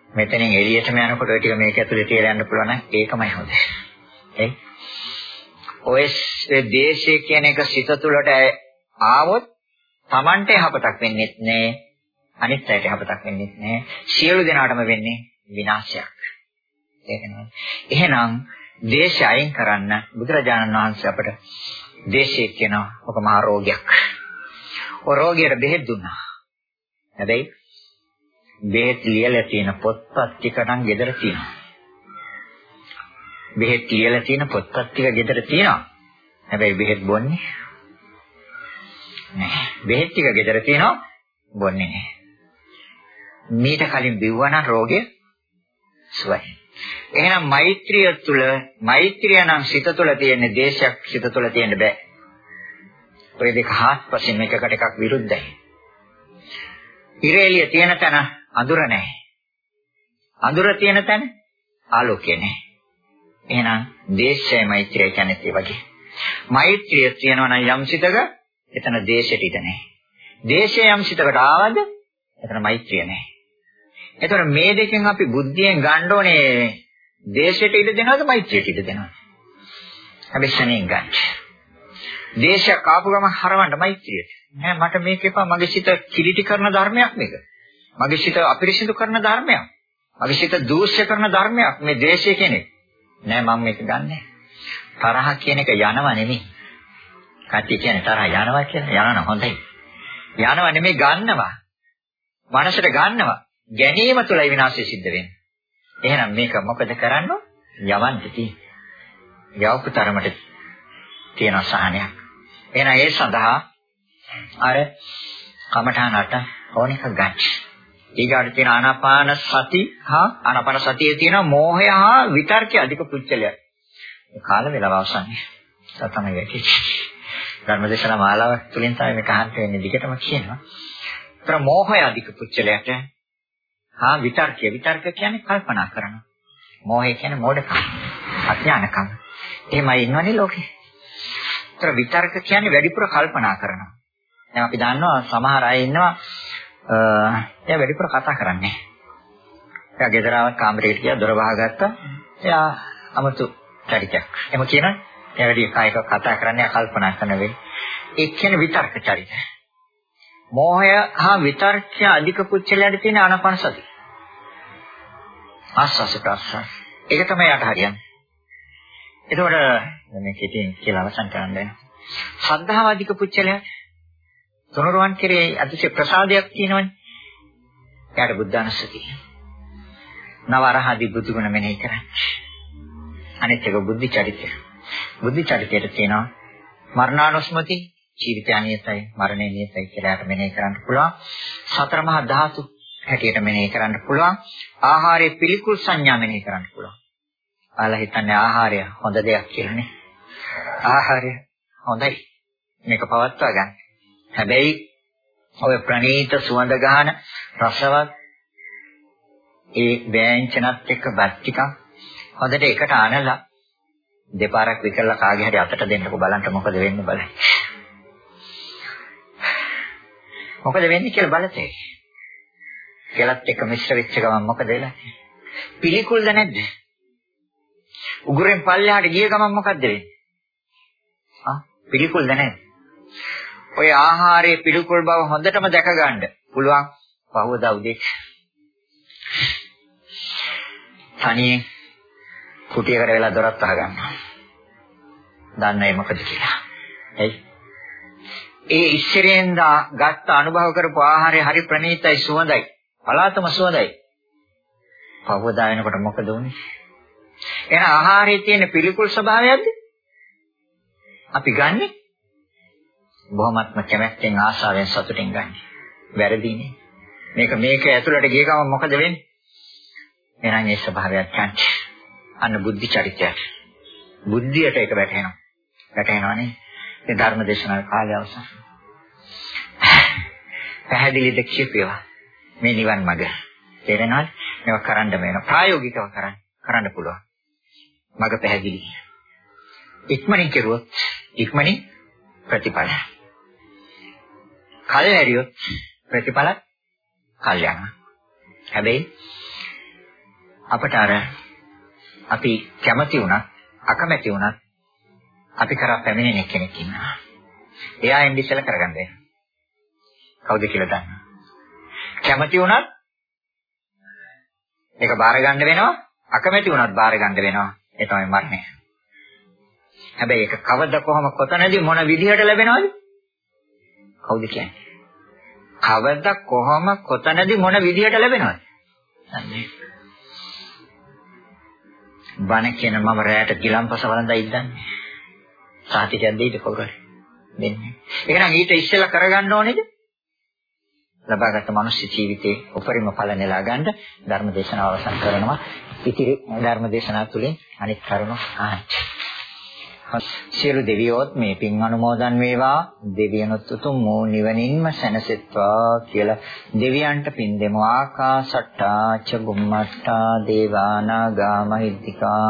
මෙතනින් එළියටම යනකොට ඔය ටික මේක ඇතුලේ තියලා යන්න පුළුවන් නම් ඒකමයි හොඳ. එයි. ඔය දේශය කියන එක සිත තුළට ආවොත් Tamante යහපතක් වෙන්නේ නැහැ. අනිත් අයට යහපතක් වෙන්නේ නැහැ. සියලු දෙනාටම වෙන්නේ විනාශයක්. ඒක නේද? එහෙනම් දේශය අයින් කරන්න බුදුරජාණන් වහන්සේ අපට දේශය කියන ඔක මහා රෝගයක්. ඔය රෝගියට බෙහෙත් දුන්නා. හැබැයි බෙහෙත් ලියලා තියෙන පොත්පත් ටික නම් ගෙදර තියෙනවා. බෙහෙත් ලියලා තියෙන පොත්පත් ටික ගෙදර තියෙනවා. හැබැයි බෙහෙත් බොන්නේ නැහැ. බෙහෙත් ටික ගෙදර තියෙනවා බොන්නේ නැහැ. මීට කලින් බිව්වනම් රෝගය සුවයි. එහෙනම් මෛත්‍රිය තුල මෛත්‍රිය නම් සිත තුල තියෙන දේශයක් සිත තුල තියෙන්න බෑ. ඔය දෙක හාත්පසින් එකකට එකක් විරුද්ධයි. ඉරේලිය තියෙන තැන අඳුර නැහැ. අඳුර තියෙන තැන ආලෝකය නැහැ. එහෙනම් දේශය මෛත්‍රිය කියන්නේ ඒ වගේ. මෛත්‍රිය තියෙනවා නම් යම් සිතක එතන දේශයට ඉඩ නැහැ. දේශය යම් සිතකට ආවද එතන මෛත්‍රිය නැහැ. එතකොට මේ දෙකෙන් අපි බුද්ධියෙන් ගන්න ඕනේ දේශයට ඉඩ දෙනවද මෛත්‍රියට ඉඩ දෙනවද? අපි ශරණෙන් ගන්න. දේශයක් ආපු ගමන් හරවන්න මෛත්‍රියට. නෑ මට මේක එපා මගේ සිත කිලිටි කරන ධර්මයක් මේක. මගේ සිත අපිරිසිදු කරන ධර්මයක්. මගේ සිත දූෂ්‍ය කරන ධර්මයක් මේ ද්වේෂය කියන්නේ. නෑ මම මේක ගන්නෑ. තරහ කියන එක යනව නෙමෙයි. කට්ටිය කියන්නේ තරහ යනවා කියලා. යනවන හොඳයි. යනව නෙමෙයි ගන්නවා. මනසට ගන්නවා. ගැනීම තුළයි විනාශය සිද්ධ වෙන්නේ. එහෙනම් මේක මොකද කරන්න? යවන්න තියෙන්නේ. යවපු තරමට තියෙන සහනයක්. එහෙනම් ඒ සඳහා අර කමඨානට ඕනික ගන්න. ඊගාට තියෙන ආනාපාන සති හා ආනාපාන සතියේ තියෙන මෝහය හා විතර්කයේ අධික පුච්චලය. කාල වේලාව අවසන්යි. ඒක තමයි වෙන්නේ. ධර්මදේශනා මාලාවක් තුලින් තමයි මේක අහන්න වෙන්නේ දිගටම කියනවා. ඒතර මෝහය අධික පුච්චලයට හා විතර්කය විතර්ක කියන්නේ කල්පනා කරනවා. මෝහය කියන්නේ මෝඩකම. අඥානකම. එහෙමයි ඉන්නවනේ ලෝකේ. ඒතර විතර්ක කියන්නේ වැඩිපුර කල්පනා කරනවා. දැන් අපි දන්නවා සමහර අය ඉන්නවා එයා වැඩිපුර කතා කරන්නේ. එයා ගෙදර ආව කාමරේට ගියා දොර වහගත්තා. එයා අමතු චරිතයක්. එම කියනවා එයා වැඩි කායික කතා කරන්නේ කල්පනා කරන වෙයි. ඒ කියන්නේ විතර්ක චරිත. මෝහය හා විතර්කය අධික පුච්චලයට තියෙන ආනාපාන සති. ආස්වාස ප්‍රාස්වාස. ඒක තමයි යට හරියන්නේ. එතකොට මේ කෙටියෙන් කියලා අවසන් කරන්න වෙනවා. ශ්‍රද්ධාව අධික පුච්චලයට තුනරුවන් කෙරේ අතිශය ප්‍රසාදයක් තියෙනවනේ. එයාට බුද්ධානුස්සතිය. නවරහදී බුදුගුණ මෙනෙහි කරන්නේ. අනිත් එක බුද්ධ චරිතය. බුද්ධ චරිතයට තියෙනවා මරණානුස්මති ජීවිතය අනියතයි මරණය නියතයි කියලාට මෙනෙහි කරන්න පුළුවන්. සතර මහා ධාතු හැටියට මෙනෙහි කරන්න පුළුවන්. ආහාරයේ පිළිකුල් සංඥා මෙනෙහි කරන්න පුළුවන්. ආලා හිතන්නේ ආහාරය හොඳ දෙයක් කියලානේ. ආහාරය හොඳයි. මේක පවත්වා ගන්න. හැබැයි ඔය ප්‍රණීත සුවඳ ගහන රසවත් ඒ වෑංචනත් එක්ක බත් ටිකක් හොඳට එකට අනලා දෙපාරක් විකරලා කාගේ හරි අතට දෙන්නකෝ බලන්න මොකද වෙන්නේ බලන්න. මොකද වෙන්නේ කියලා බලතේ. කෙලත් එක්ක මිශ්‍ර වෙච්ච ගමන් මොකද වෙලා? පිළිකුල්ද නැද්ද? උගුරෙන් පල්ලෙහාට ගිය ගමන් මොකද්ද වෙන්නේ? ආ පිළිකුල්ද නැද්ද? ඔය ආහාරයේ පිළිකුල් බව හොඳටම දැක ගන්න පුළුවන් පහවදා උදේ. තනියෙන් කුටියකට වෙලා දොරත් අහගන්නවා. දන්නේ මොකද කියලා. එයි. ඒ ඉස්සරෙන් දා ගත්ත අනුභව කරපු ආහාරය හරි ප්‍රණීතයි සුවඳයි. පලාතම සුවඳයි. පහවදා වෙනකොට මොකද උනේ? එහෙනම් ආහාරයේ තියෙන පිළිකුල් ස්වභාවයක්ද? අපි ගන්නෙ බොහොමත්ම කැමැත්තෙන් ආශාවෙන් සතුටින් ගන්න. වැරදීනේ. මේක මේක ඇතුළට ගිය ගමන් මොකද වෙන්නේ? එහෙනම් ඒ ස්වභාවයක් ගන්න. අන්න බුද්ධි චරිතයක්. බුද්ධියට ඒක වැටහෙනවා. වැටහෙනවනේ. මේ ධර්ම දේශනාවේ කාලය අවසන්. පැහැදිලිද කියපේවා. මේ නිවන් මඟ. තේරෙනවද? මේවා කරන්න වෙන ප්‍රායෝගිකව කරන්න කරන්න පුළුවන්. මඟ පැහැදිලි. ඉක්මනින් කෙරුවොත් ඉක්මනින් ප්‍රතිඵල. කල් ඇරියොත් ප්‍රතිඵල කල් යනවා. හැබැයි අපට අර අපි කැමති වුණත් අකමැති වුණත් අපි කරා පැමිණෙන කෙනෙක් ඉන්නවා. එයා එන්නේ ඉස්සෙල්ලා කරගන්න වෙනවා. කවුද කියලා දන්නවා. කැමති වුණත් ඒක බාර ගන්න වෙනවා. අකමැති වුණත් බාර ගන්න වෙනවා. ඒ තමයි මරණය. හැබැයි ඒක කවද කොහොම කොතනදී මොන විදිහට ලැබෙනවද? කවුද කියන්නේ? කවද කොහොම කොතනදී මොන විදිහට ලැබෙනවද? දන්නේ බණ කියන මම රැයට ගිලම්පස වළඳා ඉද්දන්නේ. සාතිකයක් දෙයිද කවුරු හරි? දෙන්නේ. එහෙනම් ඊට ඉස්සෙල්ලා කරගන්න ඕනේද? ලබාගත් මනුස්ස ජීවිතේ උපරිම ඵල නෙලා ගන්න ධර්ම දේශනාව අවසන් කරනවා. ඉතිරි ධර්ම දේශනාව තුළින් අනිත් කරුණු අහන්න. සියලු දෙවියෝත් මේ පින් අනුමෝදන් වේවා. දෙවියනොත් උතුම් වූ නිවනින්ම සැනසෙත්වා කියලා දෙවියන්ට පින් දෙමු. ආකාසට්ටා ච බුම්මට්ටා දේවානාගා මහිද්దికා